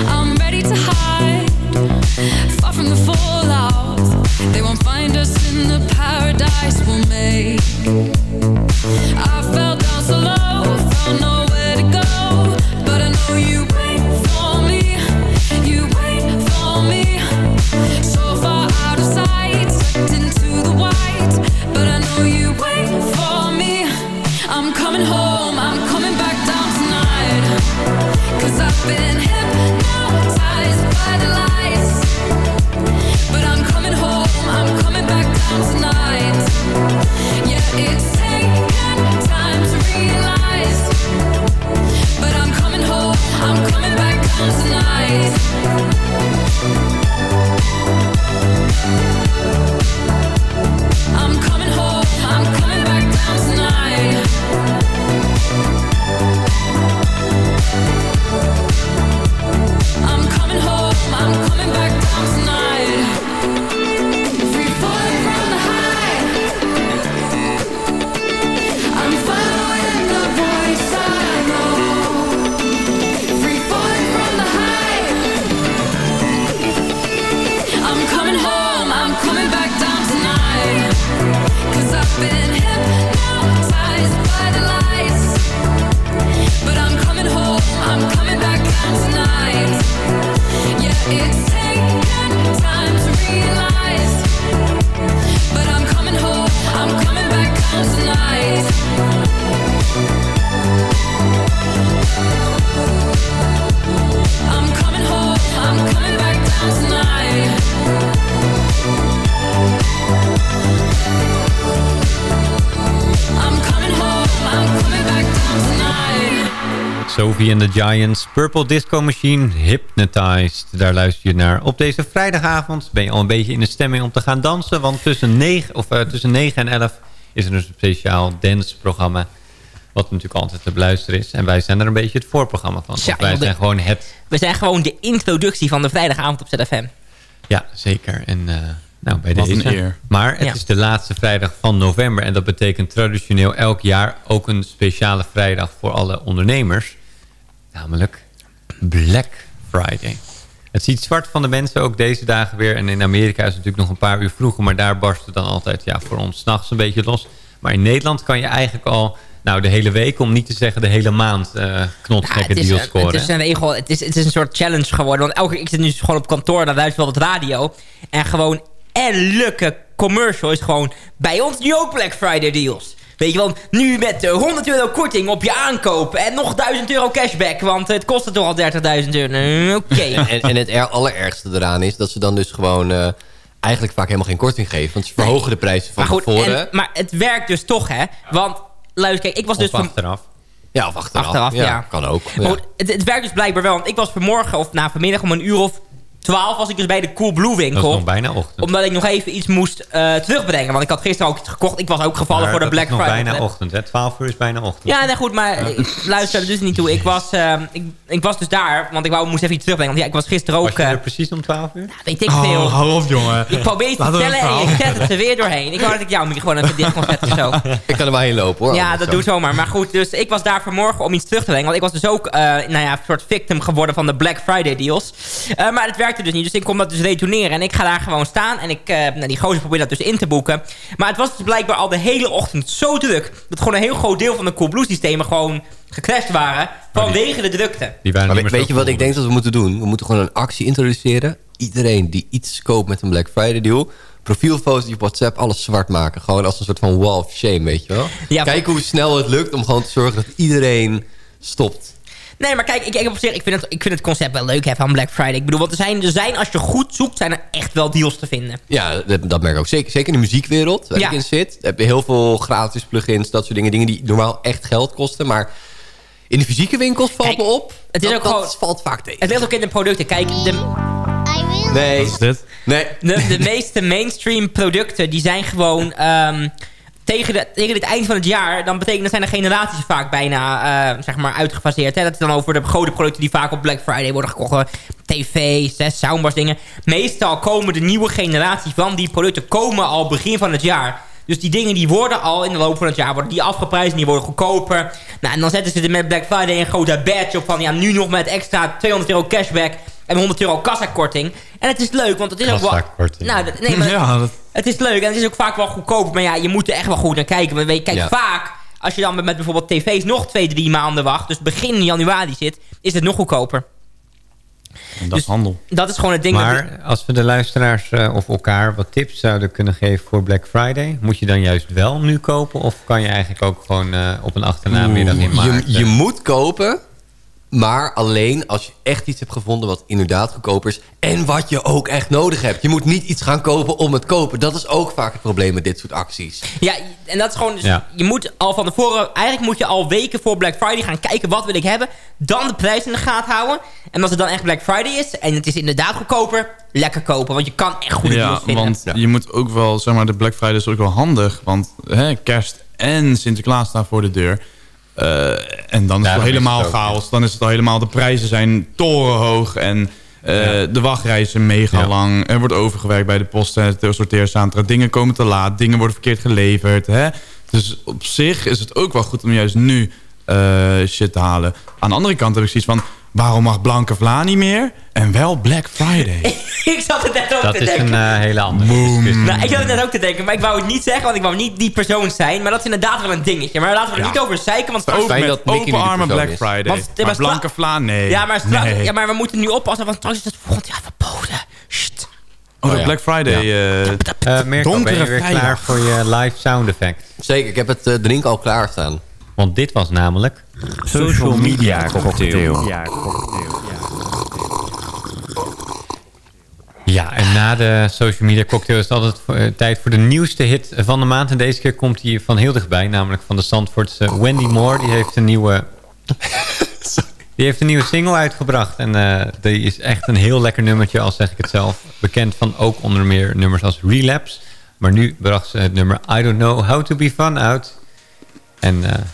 I'm ready to hide. I fell down so low, found nowhere to go. But I know you the Giants, Purple Disco Machine, Hypnotized. Daar luister je naar. Op deze vrijdagavond ben je al een beetje in de stemming om te gaan dansen. Want tussen 9, of, eh, tussen 9 en 11 is er dus een speciaal danceprogramma. Wat natuurlijk altijd te beluisteren is. En wij zijn er een beetje het voorprogramma van. Ja, wij de- zijn gewoon het... We zijn gewoon de introductie van de vrijdagavond op ZFM. Ja, zeker. En eh, nou, bij Wat deze. eer. Maar het Ja. is de laatste vrijdag van november. En dat betekent traditioneel elk jaar ook een speciale vrijdag voor alle ondernemers. Namelijk Black Friday. Het ziet zwart van de mensen ook deze dagen weer. En in Amerika is het natuurlijk nog een paar uur vroeger. Maar daar barst het dan altijd ja, voor ons 's nachts een beetje los. Maar in Nederland kan je eigenlijk al nou, de hele week, om niet te zeggen de hele maand, is, deals scoren. het is een regel. Het is, het is een soort challenge geworden. Want elke keer, ik zit nu gewoon op kantoor, dan luister wel wat radio. En gewoon elke commercial is gewoon bij ons nu ook Black Friday deals. Weet je wel, nu met eh, 100 euro korting op je aankoop en nog 1000 euro cashback, want het kostte toch al 30.000 euro. Oké. En, en het er, allerergste eraan is dat ze dan dus gewoon eh, eigenlijk vaak helemaal geen korting geven. Want ze verhogen de prijzen van Maar goed, tevoren. en, maar het werkt dus toch, hè? Want, luister, kijk, ik was dus... Of van- achteraf. Ja, of achteraf. Achteraf, ja. Kan ook. Maar Ja. goed, het, het werkt dus blijkbaar wel. Want ik was vanmorgen, of na vanmiddag om een uur of 12 was ik dus bij de Coolblue Dat is winkel. nog bijna ochtend. Omdat ik nog even iets moest eh, terugbrengen. Want ik had gisteren ook iets gekocht. Ik was ook gevallen Maar voor de dat Black is nog Friday. bijna ochtend. Hè? 12 uur is bijna ochtend. Ja, nee, goed, maar ik luister er dus niet toe. Ik was, eh, ik, ik was dus daar, want ik wou, moest even iets terugbrengen. Want ja, ik was gisteren ook... Was je eh, er precies om 12 uur? weet ik veel. Oh, hou op, jongen. Ik probeer iets te vertellen en je zet het er weer doorheen. Ik wou dat ik jouw microfoon even dicht kon zetten of zo. Ik kan er maar heen lopen hoor. Ja, dat zo. doe zomaar. Maar goed, dus ik was daar vanmorgen om iets terug te brengen. Want ik was dus ook, eh, nou ja, een soort victim geworden van de Black Friday deals. Eh, maar het werkte dus niet. Dus ik kon dat dus retourneren. En ik ga daar gewoon staan. En ik, eh, nou, die gozer probeert dat dus in te boeken. Maar het was dus blijkbaar al de hele ochtend zo druk. Dat gewoon een heel groot deel van de Coolblue systemen gewoon gecrashed waren. Vanwege de drukte. Die waren Maar niet weet, je wat ik denk dat we moeten doen? We moeten gewoon een actie introduceren. Iedereen die iets koopt met een Black Friday deal... profielfoto's die op WhatsApp alles zwart maken. Gewoon als een soort van wall of shame, weet je wel? Ja, Kijk hoe snel het lukt om gewoon te zorgen dat iedereen stopt. Nee, maar kijk, ik, ik, op zich, ik, vind het, ik vind het concept wel leuk hè, van Black Friday. Ik bedoel, want er zijn, er zijn, als je goed zoekt, zijn er echt wel deals te vinden. Ja, dat, dat merk ik ook. Zeker, zeker in de muziekwereld, waar Ja. ik in zit. Heb je heel veel gratis plugins, dat soort dingen. Dingen die normaal echt geld kosten. Maar in de fysieke winkels valt Kijk, me op. het is dat, ook dat gewoon- valt vaak tegen. Het ligt ook in de producten. Kijk, de, Nee. Wat is dit? Nee. de, de meeste mainstream producten, die zijn gewoon... ehm, tegen, de, tegen het eind van het jaar, dan betekent dat zijn de generaties vaak bijna eh, zeg maar uitgefaseerd. Hè? Dat is dan over de grote producten die vaak op Black Friday worden gekocht. TV's, hè, soundbars, dingen. Meestal komen de nieuwe generatie van die producten komen al begin van het jaar. Dus die dingen die worden al in de loop van het jaar worden die afgeprijsd en die worden goedkoper. Nou, en dan zetten ze er met Black Friday een grote badge op van ja, nu nog met extra 200 euro cashback en 100 euro kassakorting. En het is leuk, want het is ook wel... Kassakorting. Nou, dat- nee, maar Ja, dat, het is leuk en het is ook vaak wel goedkoop. Maar ja, je moet er echt wel goed naar kijken. Want weet je, kijk, Ja. vaak als je dan met, met bijvoorbeeld tv's nog twee, drie maanden wacht... dus begin januari zit, is het nog goedkoper. dat is handel. Dat is gewoon het ding. dat- Maar als we de luisteraars eh, of elkaar wat tips zouden kunnen geven voor Black Friday... moet je dan juist wel nu kopen? Of kan je eigenlijk ook gewoon eh, op een achternamiddag in maart... Je, je moet kopen, maar alleen als je echt iets hebt gevonden wat inderdaad goedkoper is. En wat je ook echt nodig hebt. Je moet niet iets gaan kopen om het kopen. Dat is ook vaak het probleem met dit soort acties. Ja, en dat is gewoon... Dus Ja. Je moet al van tevoren... Eigenlijk moet je al weken voor Black Friday gaan kijken... wat wil ik hebben. Dan de prijs in de gaten houden. En als het dan echt Black Friday is... en het is inderdaad goedkoper... lekker kopen. Want je kan echt goede ja, deals vinden. want je moet ook wel, zeg maar, de Black Friday is ook wel handig. Want hè, kerst en Sinterklaas staan voor de deur. Eh, en dan is het helemaal het ook, chaos. Dan is het al helemaal, de prijzen zijn torenhoog. En eh, de wachtrijden zijn mega Ja. lang. Er wordt overgewerkt bij de post en het sorteercentra. Dingen komen te laat, dingen worden verkeerd geleverd. Hè? Dus op zich is het ook wel goed om juist nu eh, shit te halen. Aan de andere kant heb ik zoiets van... Waarom mag Blanke Vla niet meer? En wel Black Friday. ik zat er net ook Dat te is denken. een eh, hele andere. Nou, ik zat er net ook te denken, maar ik wou het niet zeggen, want ik wou niet die persoon zijn. Maar dat is inderdaad wel een dingetje. Maar laten we er Ja. niet over zeiken, want straks... Ook dat open armen Black is. Friday. Want- maar Blanke Vla, nee. Ja maar, straks, Nee. ja, maar we moeten nu oppassen, want straks is het volgend jaar verboden. Sst. Oh, ja. Black Friday. eh, Eh, Mirko, ben Donkere je weer klaar voor je live sound effect? Zeker, ik heb het drink al klaarstaan. Want dit was namelijk... Social media cocktail. Ja, en na de social media cocktail is het altijd eh, tijd voor de nieuwste hit van de maand. En deze keer komt hij van heel dichtbij, namelijk van de Zandvoortse Wendy Moore. Die heeft een nieuwe... Die heeft een nieuwe single uitgebracht. En eh, die is echt een heel lekker nummertje, al zeg ik het zelf. Bekend van ook onder meer nummers als Relapse. Maar nu bracht ze het nummer I Don't Know How To Be Fun uit. En eh,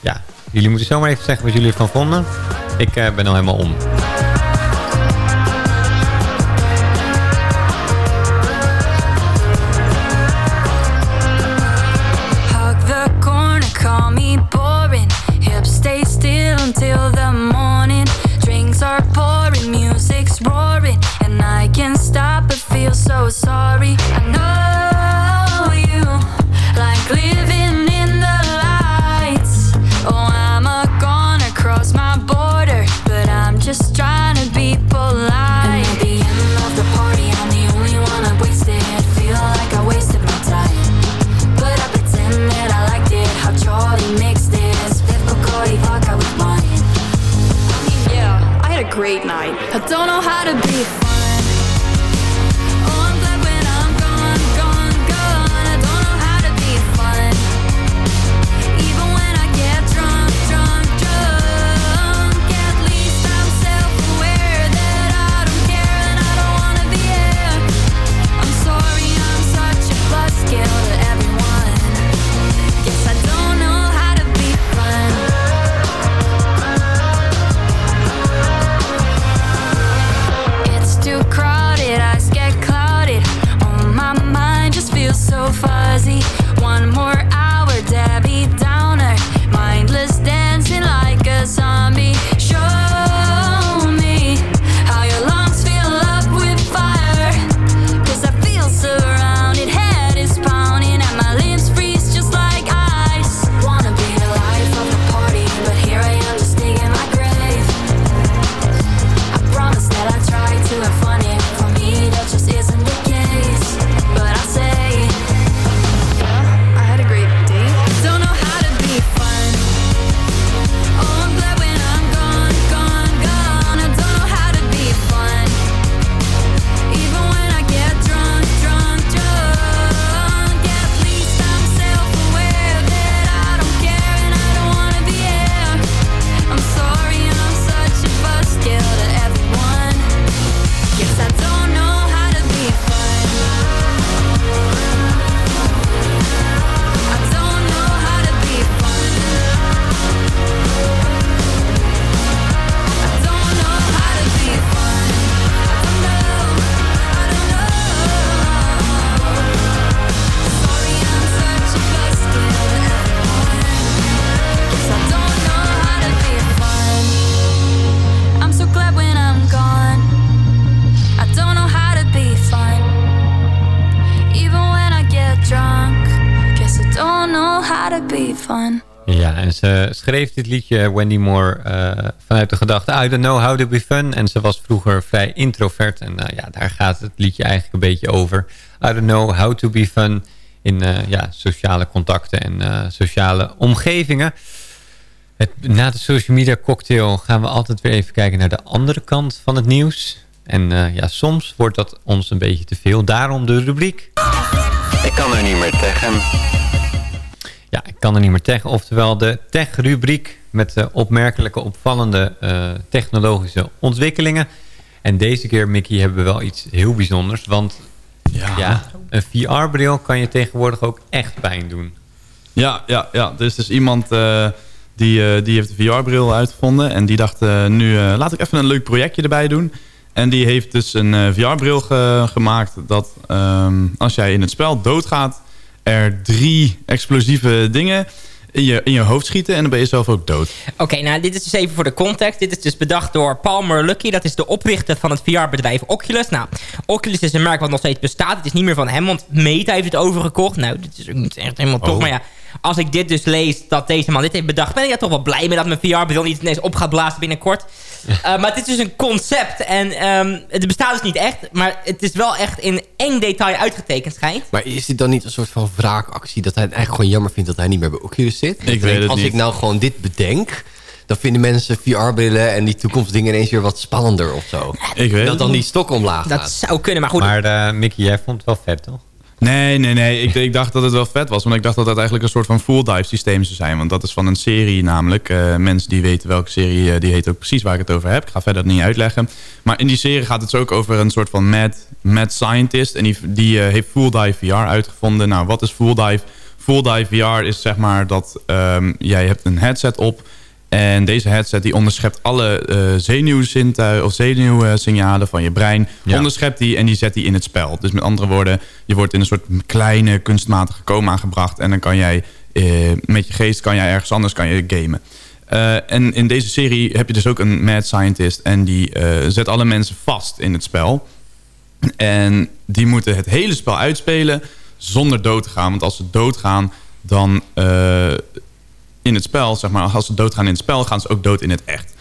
ja, jullie moeten zomaar even zeggen wat jullie ervan vonden. Ik eh, ben al helemaal om. Hug the corner, call me boring. Hips stay still until the morning. Drinks are pouring, music's roaring, and I can't stop but feel so sorry. I know you like just trying to be polite. And at the end of the party, I'm the only one I wasted. Feel like I wasted my time. But I pretend that I liked it How Charlie mixed it Split Bacardi vodka with wine I mean, yeah, I had a great night I don't know how to be ze schreef dit liedje, Wendy Moore, eh, vanuit de gedachte... I don't know how to be fun. En ze was vroeger vrij introvert. En nou ja, daar gaat het liedje eigenlijk een beetje over. I don't know how to be fun in eh, ja, sociale contacten en eh, sociale omgevingen. Na de social media cocktail gaan we altijd weer even kijken naar de andere kant van het nieuws. En eh, ja, soms wordt dat ons een beetje te veel. Daarom de rubriek. Ik kan er niet meer tegen. Ja, ik kan er niet meer tegen. Oftewel de tech-rubriek met de opmerkelijke, opvallende eh, technologische ontwikkelingen. En deze keer, Mickey, hebben we wel iets heel bijzonders. Want ja, een VR-bril kan je tegenwoordig ook echt pijn doen. Ja, ja, ja. Er is dus iemand eh, die, eh, die heeft een VR-bril uitgevonden. En die dacht, eh, nu eh, laat ik even een leuk projectje erbij doen. En die heeft dus een eh, VR-bril ge- gemaakt dat ehm, als jij in het spel doodgaat... er drie explosieve dingen in je, in je hoofd schieten en dan ben je zelf ook dood. Oké, nou dit is dus even voor de context. Dit is dus bedacht door Palmer Luckey. Dat is de oprichter van het VR-bedrijf Oculus. Nou, Oculus is een merk wat nog steeds bestaat. Het is niet meer van hem, want Meta heeft het overgekocht. Nou, dit is ook niet echt helemaal toch. Oh. Maar ja, als ik dit dus lees, dat deze man dit heeft bedacht... ben ik er toch wel blij mee dat mijn VR-bril niet ineens op gaat blazen binnenkort. Eh, maar het is dus een concept. En ehm, het bestaat dus niet echt. Maar het is wel echt in eng detail uitgetekend, schijnt. Maar is dit dan niet een soort van wraakactie... dat hij het eigenlijk gewoon jammer vindt dat hij niet meer bij Oculus zit? Ik weet het Als niet. ik nou gewoon dit bedenk... dan vinden mensen VR-brillen en die toekomstdingen ineens weer wat spannender of zo. Ik weet dat dan niet. die stok omlaag gaat. Dat zou kunnen, maar goed. Maar eh, Mickey, jij vond het wel vet, toch? Nee, nee, nee. Ik, ik dacht dat het wel vet was. Want ik dacht dat dat eigenlijk een soort van full dive systeem zou zijn. Want dat is van een serie namelijk. Eh, mensen die weten welke serie, eh, die heet ook precies waar ik het over heb. Ik ga verder niet uitleggen. Maar in die serie gaat het dus ook over een soort van mad, mad scientist. En die, die eh, heeft full dive VR uitgevonden. Nou, wat is full dive? Full dive VR is zeg maar dat ehm, jij hebt een headset op... En deze headset die onderschept alle eh zenuwzintuigen of zenuwsignalen van je brein. Ja. Onderschept die en die zet die in het spel. Dus met andere woorden, je wordt in een soort kleine kunstmatige coma gebracht. En dan kan jij eh, met je geest kan jij ergens anders kan je gamen. Eh, en in deze serie heb je dus ook een mad scientist. En die zet alle mensen vast in het spel. En die moeten het hele spel uitspelen zonder dood te gaan. Want als ze doodgaan, dan in het spel, zeg maar, als ze doodgaan in het spel, gaan ze ook dood in het echt.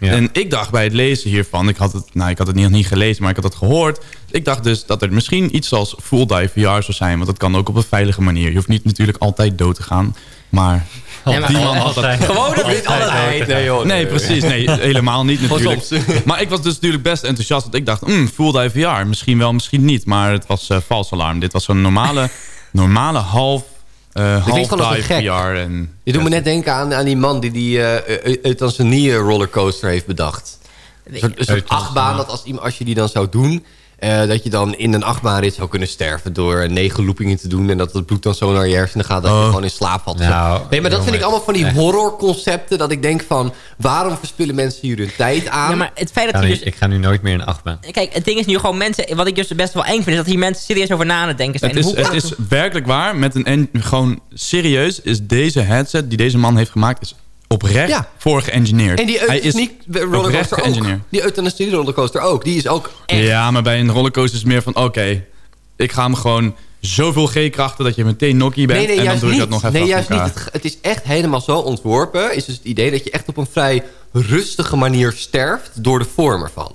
En ik dacht bij het lezen hiervan, ik had het, nou, ik had het nog niet gelezen, maar ik had het gehoord. Ik dacht dus dat er misschien iets als full dive VR zou zijn. Want dat kan ook op een veilige manier. Je hoeft niet natuurlijk altijd dood te gaan. Maar, Nee, maar- die man had dat... Gewoon dat niet altijd. Nee, joh. Nee, precies. Nee, helemaal niet natuurlijk. Maar ik was dus natuurlijk best enthousiast. Want ik dacht, mm, full dive VR. Misschien wel, misschien niet. Maar het was eh vals alarm. Dit was zo'n normale, normale half, half een dive gek. VR. En, Je doet me net denken aan, aan die man die die euthanasie rollercoaster heeft bedacht. Een soort, achtbaan dat als, als je die dan zou doen... eh, dat je dan in een achtbaanrit zou kunnen sterven door negen loopingen te doen... en dat het bloed dan zo naar je hersenen gaat dat je Oh. gewoon in slaap valt. Nou, nee, maar dat vind ik allemaal van die horrorconcepten... dat ik denk van, waarom verspillen mensen hier hun tijd aan? Ja, maar het feit Ik dat ga, hij nu, dus... ik ga nu nooit meer in de achtbaan. Kijk, het ding is nu gewoon mensen... Wat ik dus best wel eng vind... is dat hier mensen serieus over na aan het denken zijn. Het is, Hoe het is werkelijk waar. Met een, en gewoon serieus is deze headset die deze man heeft gemaakt... is oprecht Ja. voor geëngineerd. En die Hij is euthanasie oprecht rollercoaster ook. Die euthanasie rollercoaster ook. Die is ook echt... Ja, maar bij een rollercoaster is het meer van... Oké, ik ga hem gewoon zoveel G-krachten... dat je meteen nokkie bent. Nee, nee, en dan juist doe ik niet. dat nog even nee, juist niet. Het, het is echt helemaal zo ontworpen. Is dus het idee dat je echt op een vrij rustige manier sterft door de vorm ervan.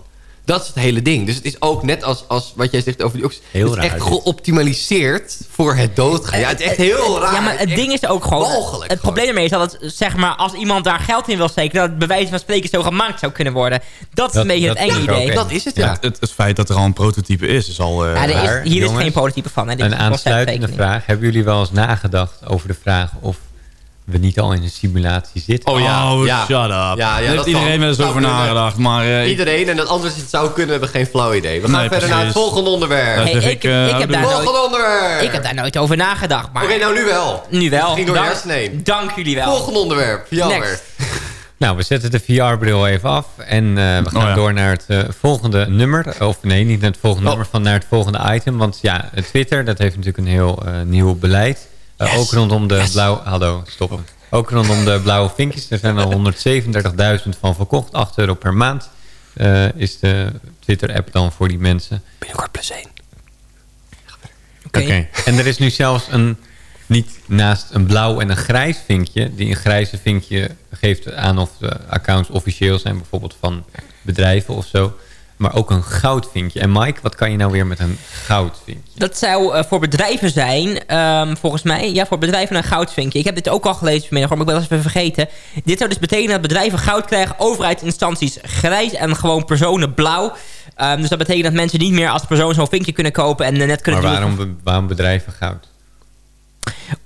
Dat is het hele ding. Dus het is ook net als, als wat jij zegt over die oxygen. Heel het is raar echt geoptimaliseerd voor het doodgaan. Ja, het is echt heel raar. Ja, maar het ding is ook gewoon... Het probleem ermee is dat het, zeg maar, als iemand daar geld in wil steken... dat het bij wijze van spreken zo gemaakt zou kunnen worden. Dat is Dat- een beetje het enge idee. Dat is het, ja. Het, het, het feit dat er al een prototype is, is al... eh, Ja, er Maar, is, hier is geen prototype van. Hè. Dit Een aansluitende vraag. Hebben jullie wel eens nagedacht over de vraag of we niet al in een simulatie zitten? Oh ja, oh, ja. shut up. Ja, ja, Daar dat heeft iedereen kan. wel eens over nagedacht. Maar eh, Iedereen en dat anders het zou kunnen, hebben geen flauw idee. We gaan Nee, verder naar het volgende onderwerp. Hey, ik, ik, eh, ik, heb daar nooit, Volgende onderwerp. ik heb daar nooit over nagedacht. Maar Oké, nou nu wel. nu wel. Ging door Dank- heen. Dank jullie wel. Volgende onderwerp. Jammer. Next. Nou, we zetten de VR-bril even af. En eh, we gaan Oh ja. door naar het volgende nummer. Of nee, niet naar het volgende Oh. nummer, van naar het volgende item. Want ja, Twitter, dat heeft natuurlijk een heel eh, nieuw beleid. Eh, Ook rondom de blauwe... Hallo, stoppen. Ook rondom de blauwe vinkjes. Er zijn al 137.000 van verkocht. 8 euro per maand eh, is de Twitter-app dan voor die mensen. Binnenkort plus één. Oké. En er is nu zelfs een, niet naast een blauw en een grijs vinkje... die een grijze vinkje geeft aan of de accounts officieel zijn... bijvoorbeeld van bedrijven of zo... maar ook een goudvinkje. En Mike, wat kan je nou weer met een goudvinkje? Dat zou eh, voor bedrijven zijn, ehm, volgens mij. Ja, voor bedrijven een goudvinkje. Ik heb dit ook al gelezen vanmiddag, maar ik ben het even vergeten. Dit zou dus betekenen dat bedrijven goud krijgen, overheidsinstanties grijs en gewoon personen blauw. Ehm, dus dat betekent dat mensen niet meer als persoon zo'n vinkje kunnen kopen en net kunnen Maar waarom, waarom bedrijven goud?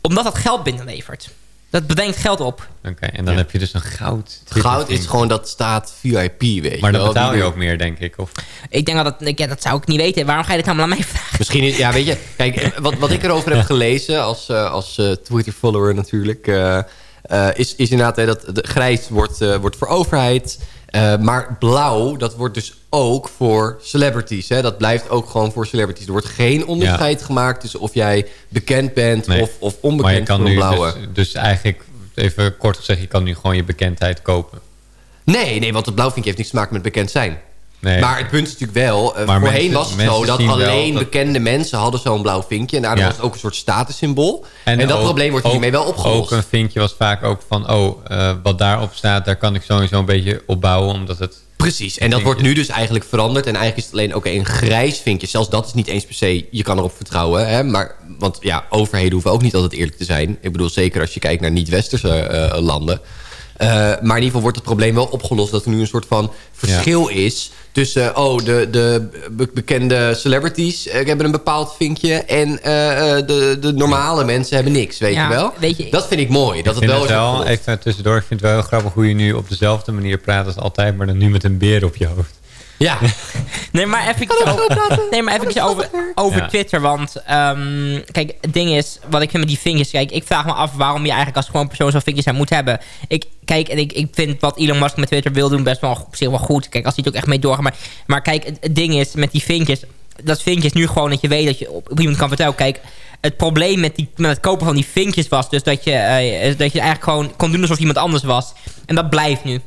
Omdat dat geld binnenlevert. Dat brengt geld op. Oké, en dan heb je dus een goud Goud is gewoon dat staat VIP, weet Maar je dan wel. betaal je ook meer, denk ik. Of... Ik denk dat dat, ja, dat zou ik niet weten. Waarom ga je dit allemaal aan mij vragen? Misschien is, ja, weet je, kijk, wat, wat ik erover heb gelezen als, eh, als eh, Twitter-follower natuurlijk, eh, eh, is, is inderdaad hè, dat de grijs wordt, eh, wordt voor overheid, eh, maar blauw, dat wordt dus ook voor celebrities. Hè? Dat blijft ook gewoon voor celebrities. Er wordt geen onderscheid gemaakt tussen of jij bekend bent Nee. of, of Maar je onbekend kan nu blauwe. dus, dus eigenlijk, even kort gezegd... je kan nu gewoon je bekendheid kopen. Nee, nee, want het blauwvinkje heeft niks te maken met bekend zijn. Nee. Maar het punt is natuurlijk wel... eh, voorheen mensen- was het zo dat alleen dat- bekende mensen hadden zo'n blauw vinkje. En daardoor Ja. was het ook een soort statussymbool. En, dat ook- probleem wordt ook- hiermee wel opgelost. Ook een vinkje was vaak ook van... oh, eh, wat daarop staat, daar kan ik sowieso een beetje op bouwen... omdat het... Precies, en dat wordt nu dus eigenlijk veranderd. En eigenlijk is het alleen oké, een grijs vinkje. Zelfs dat is niet eens per se, je kan erop vertrouwen. Hè? Maar, want ja, overheden hoeven ook niet altijd eerlijk te zijn. Ik bedoel, zeker als je kijkt naar niet-westerse eh, landen. Eh, maar in ieder geval wordt het probleem wel opgelost... dat er nu een soort van verschil is tussen... oh, de, de be- bekende celebrities eh, hebben een bepaald vinkje... en eh, eh, de, de normale mensen hebben niks, weet Ja, je wel? weet je- dat vind ik mooi, dat ik het vind wel het is wel, even tussendoor, ik vind het wel heel grappig hoe je nu op dezelfde manier praat als altijd, maar dan nu met een beer op je hoofd. Ja. Nee, maar even over, nee, maar even over, over Ja. Twitter. Want ehm, kijk, het ding is, wat ik vind met die vinkjes... Kijk, ik vraag me af waarom je eigenlijk als gewoon persoon zo'n vinkjes zou moeten hebben. Ik, kijk, en ik, ik vind wat Elon Musk met Twitter wil doen best wel op zich wel goed. Kijk, als hij het ook echt mee doorgaat. Maar, maar kijk, het, het ding is met die vinkjes... Dat vinkjes nu gewoon dat je weet dat je op, op iemand kan vertellen. Kijk, het probleem met, die, met het kopen van die vinkjes was dus dat je, eh, dat je eigenlijk gewoon kon doen alsof iemand anders was. En dat blijft nu.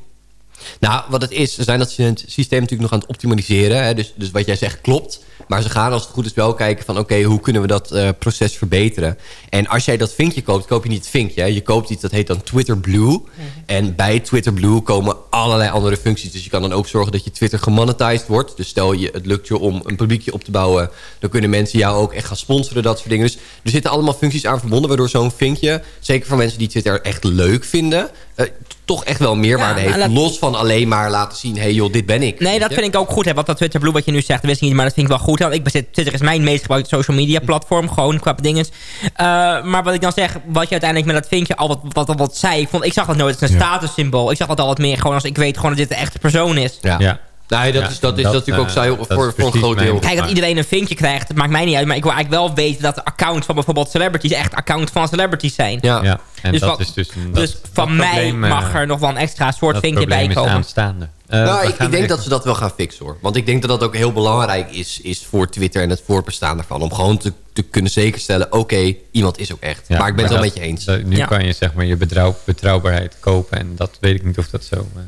Nou, wat het is, ze zijn dat systeem natuurlijk nog aan het optimaliseren. Hè? Dus, dus wat jij zegt klopt. Maar ze gaan als het goed is wel kijken van... oké, hoe kunnen we dat eh, proces verbeteren? En als jij dat vinkje koopt, koop je niet het vinkje. hè. Je koopt iets dat heet dan Twitter Blue. En bij Twitter Blue komen allerlei andere functies. Dus je kan dan ook zorgen dat je Twitter gemonetized wordt. Dus stel je, het lukt je om een publiekje op te bouwen... dan kunnen mensen jou ook echt gaan sponsoren, dat soort dingen. Dus er zitten allemaal functies aan verbonden... waardoor zo'n vinkje, zeker voor mensen die Twitter echt leuk vinden... eh, toch echt wel meerwaarde Ja, heeft. Los van alleen maar laten zien... hé hey joh, dit ben ik. Nee, dat vind ik ook goed. Hè, wat dat Twitter Blue, wat je nu zegt, dat wist ik niet. Maar dat vind ik wel goed. Want ik bezit, Twitter is mijn meest gebruikte social media platform. Gewoon qua dinges. Eh, maar wat ik dan zeg, wat je uiteindelijk met dat vinkje al wat, wat, wat, wat zei. Ik, vond, ik zag dat nooit als een Ja. statussymbool. Ik zag dat al wat meer gewoon als ik weet gewoon dat dit de echte persoon is. Ja. Nee, dat is, dat is natuurlijk ook saai voor, voor een groot deel. Kijk, dat iedereen een vinkje krijgt, dat maakt mij niet uit. Maar ik wil eigenlijk wel weten dat de accounts van bijvoorbeeld celebrities... echt accounts van celebrities zijn. Ja. Ja, en dat wat- is dus een- dus dat- van dat mij probleem, eh, mag er nog wel een extra soort dat vinkje bij probleem is komen. aanstaande. Eh, nou, ik, ik denk dat ze dat wel gaan fixen hoor. Want ik denk dat dat ook heel belangrijk is, is voor Twitter en het voortbestaan daarvan. Om gewoon te, te kunnen zekerstellen, oké, iemand is ook echt. Ja, maar ik ben het wel dat- met je eens. dat- nu kan je zeg maar je betrouw- betrouwbaarheid kopen. En dat weet ik niet of dat zo, eh,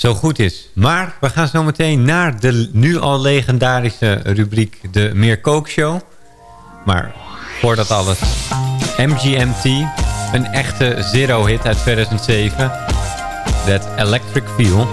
zo goed is. Maar we gaan zo meteen naar de nu al legendarische rubriek De Meer Kookshow. Maar voordat alles, MGMT, een echte zero-hit uit 2007. That Electric Feel.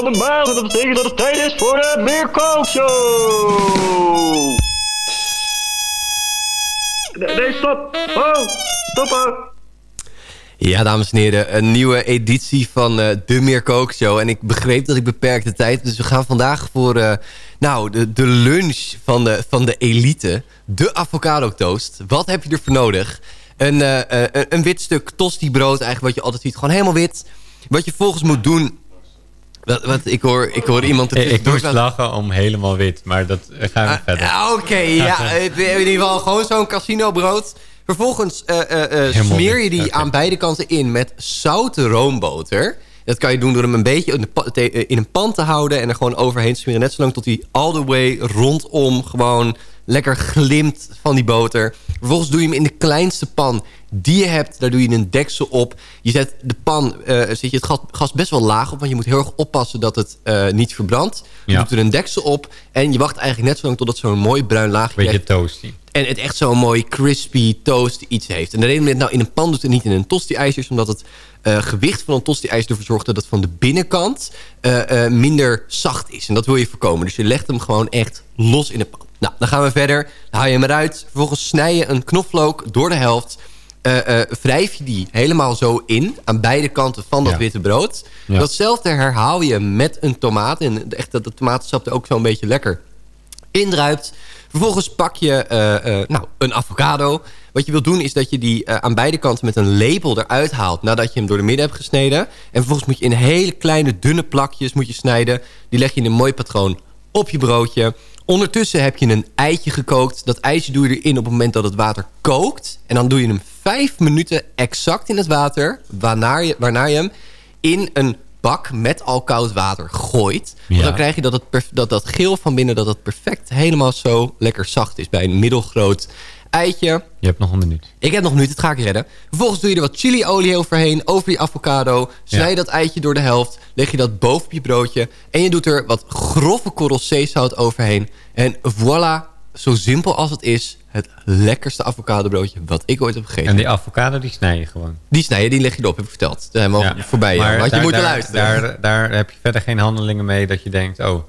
Van de maand. En dat betekent dat het tijd is voor de Meerkookshow. Nee, nee, stop. Oh, stoppen. Ja, dames en heren, een nieuwe editie van eh, de Meerkook Show. En ik begreep dat ik beperkte tijd. Dus we gaan vandaag voor uh, nou, de, de lunch van de, van de elite. De avocado toast. Wat heb je ervoor nodig? Een, een, een wit stuk tosti brood, eigenlijk wat je altijd ziet. Gewoon helemaal wit. Wat je volgens moet doen... Wat, wat, ik, hoor, ik hoor iemand... Ik, ik moest lachen om helemaal wit, maar dat gaan we Ah, verder. ah, Oké, ja. in ieder geval gewoon zo'n casino brood. Vervolgens eh, eh, eh, Helemaal smeer je die aan beide kanten in met zoute roomboter. Dat kan je doen door hem een beetje de eh, in een pan te houden... en er gewoon overheen te smeren. Net zolang tot hij all the way rondom gewoon lekker glimt van die boter. Vervolgens doe je hem in de kleinste pan die je hebt. Daar doe je een deksel op. Je zet de pan, eh, zet je het gas, gas best wel laag op... want je moet heel erg oppassen dat het eh, niet verbrandt. Je Ja. doet er een deksel op en je wacht eigenlijk net zo lang... totdat zo'n mooi bruin laagje Beetje krijgt. toasty. En het echt zo'n mooi crispy toast iets heeft. En de reden dat je het nou in een pan doet en niet in een tosti-ijzer... is omdat het eh, gewicht van een tosti-ijzer ervoor zorgt... dat het van de binnenkant minder zacht is. En dat wil je voorkomen. Dus je legt hem gewoon echt los in de pan. Nou, dan gaan we verder. Dan haal je hem eruit. Vervolgens snij je een knoflook door de helft. Eh, wrijf je die helemaal zo in. Aan beide kanten van dat Ja. witte brood. Ja. Datzelfde herhaal je met een tomaat. En echt dat de tomatensap er ook zo'n beetje lekker indruipt. Vervolgens pak je eh, nou, een avocado. Wat je wilt doen is dat je die aan beide kanten met een lepel eruit haalt... nadat je hem door de midden hebt gesneden. En vervolgens moet je in hele kleine, dunne plakjes moet je snijden. Die leg je in een mooi patroon op je broodje. Ondertussen heb je een eitje gekookt. Dat eitje doe je erin op het moment dat het water kookt. En dan doe je hem vijf minuten exact in het water... waarna je, waarna je hem in een bak met al koud water gooit. Ja. dan krijg je dat, het dat dat geel van binnen... dat het perfect helemaal zo lekker zacht is bij een middelgroot eitje. Je hebt nog een minuut. Ik heb nog een minuut, het ga ik redden. Vervolgens doe je er wat chiliolie overheen, over die avocado. Snij Ja. dat eitje door de helft. Leg je dat boven je broodje. En je doet er wat grove korrels zeezout overheen. En voilà, zo simpel als het is... het lekkerste avocadobroodje wat ik ooit heb gegeten. En die avocado, die snij je gewoon. Die snijden, die leg je erop, heb ik verteld. Daar hebben we voorbij. Maar je daar- moet er daar- luisteren. Daar, daar heb je verder geen handelingen mee dat je denkt... oh,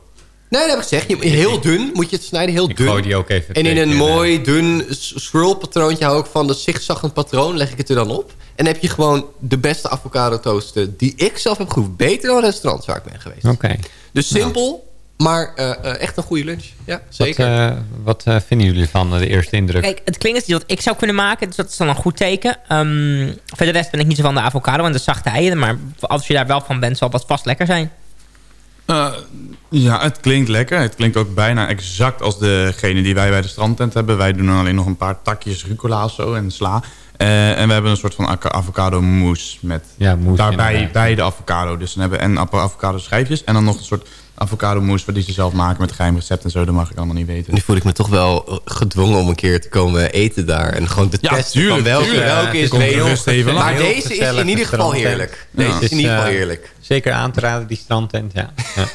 Nee, dat heb ik gezegd. Je, heel dun moet je het snijden, heel ik dun. gooi die ook even En in een keer, mooi, dun swirl patroontje hou ik van de zigzaggend patroon. Leg ik het er dan op. En dan heb je gewoon de beste avocado toasten die ik zelf heb geproefd. Beter dan restaurants waar ik ben geweest. Oké. Dus simpel, maar eh, eh, echt een goede lunch. Ja, zeker. Wat, eh, wat eh, vinden jullie van eh, de eerste indruk? Kijk, het klinkt als iets wat ik zou kunnen maken. Dus dat is dan een goed teken. Ehm voor de rest ben ik niet zo van de avocado en de zachte eieren. Maar als je daar wel van bent, zal dat vast lekker zijn. Eh, ja, het klinkt lekker. Het klinkt ook bijna exact als degene die wij bij de strandtent hebben. Wij doen alleen nog een paar takjes rucola of zo en sla. Eh, en we hebben een soort van avocado mousse met Ja, mousse daarbij bij de avocado. Dus dan hebben we en avocado schijfjes en dan nog een soort avocado mousse... die ze zelf maken met geheim recept en zo. Dat mag ik allemaal niet weten. Nu voel ik me toch wel gedwongen om een keer te komen eten daar. En gewoon te Ja, testen tuurlijk, van welke, tuurlijk. welke Ja, is beter. Maar deze is in ieder geval strandtent. heerlijk. Ja. Deze is in ieder geval eh, heerlijk. Zeker aan te raden, die strandtent. Ja. ja.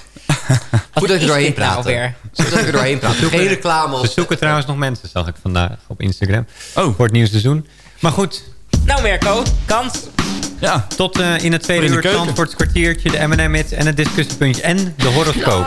Goed dat je doorheen praat. weer? Goed dat je doorheen praat. Geen reclame. Ze zoeken trouwens nog mensen, zag ik vandaag op Instagram. Oh. Voor het nieuwe seizoen. Maar goed, Nou Mirko, kans. Ja. tot eh, in het tweede in de uur het. Zandvoorts kwartiertje, de M&M-hit en het discussiepuntje en de horoscoop.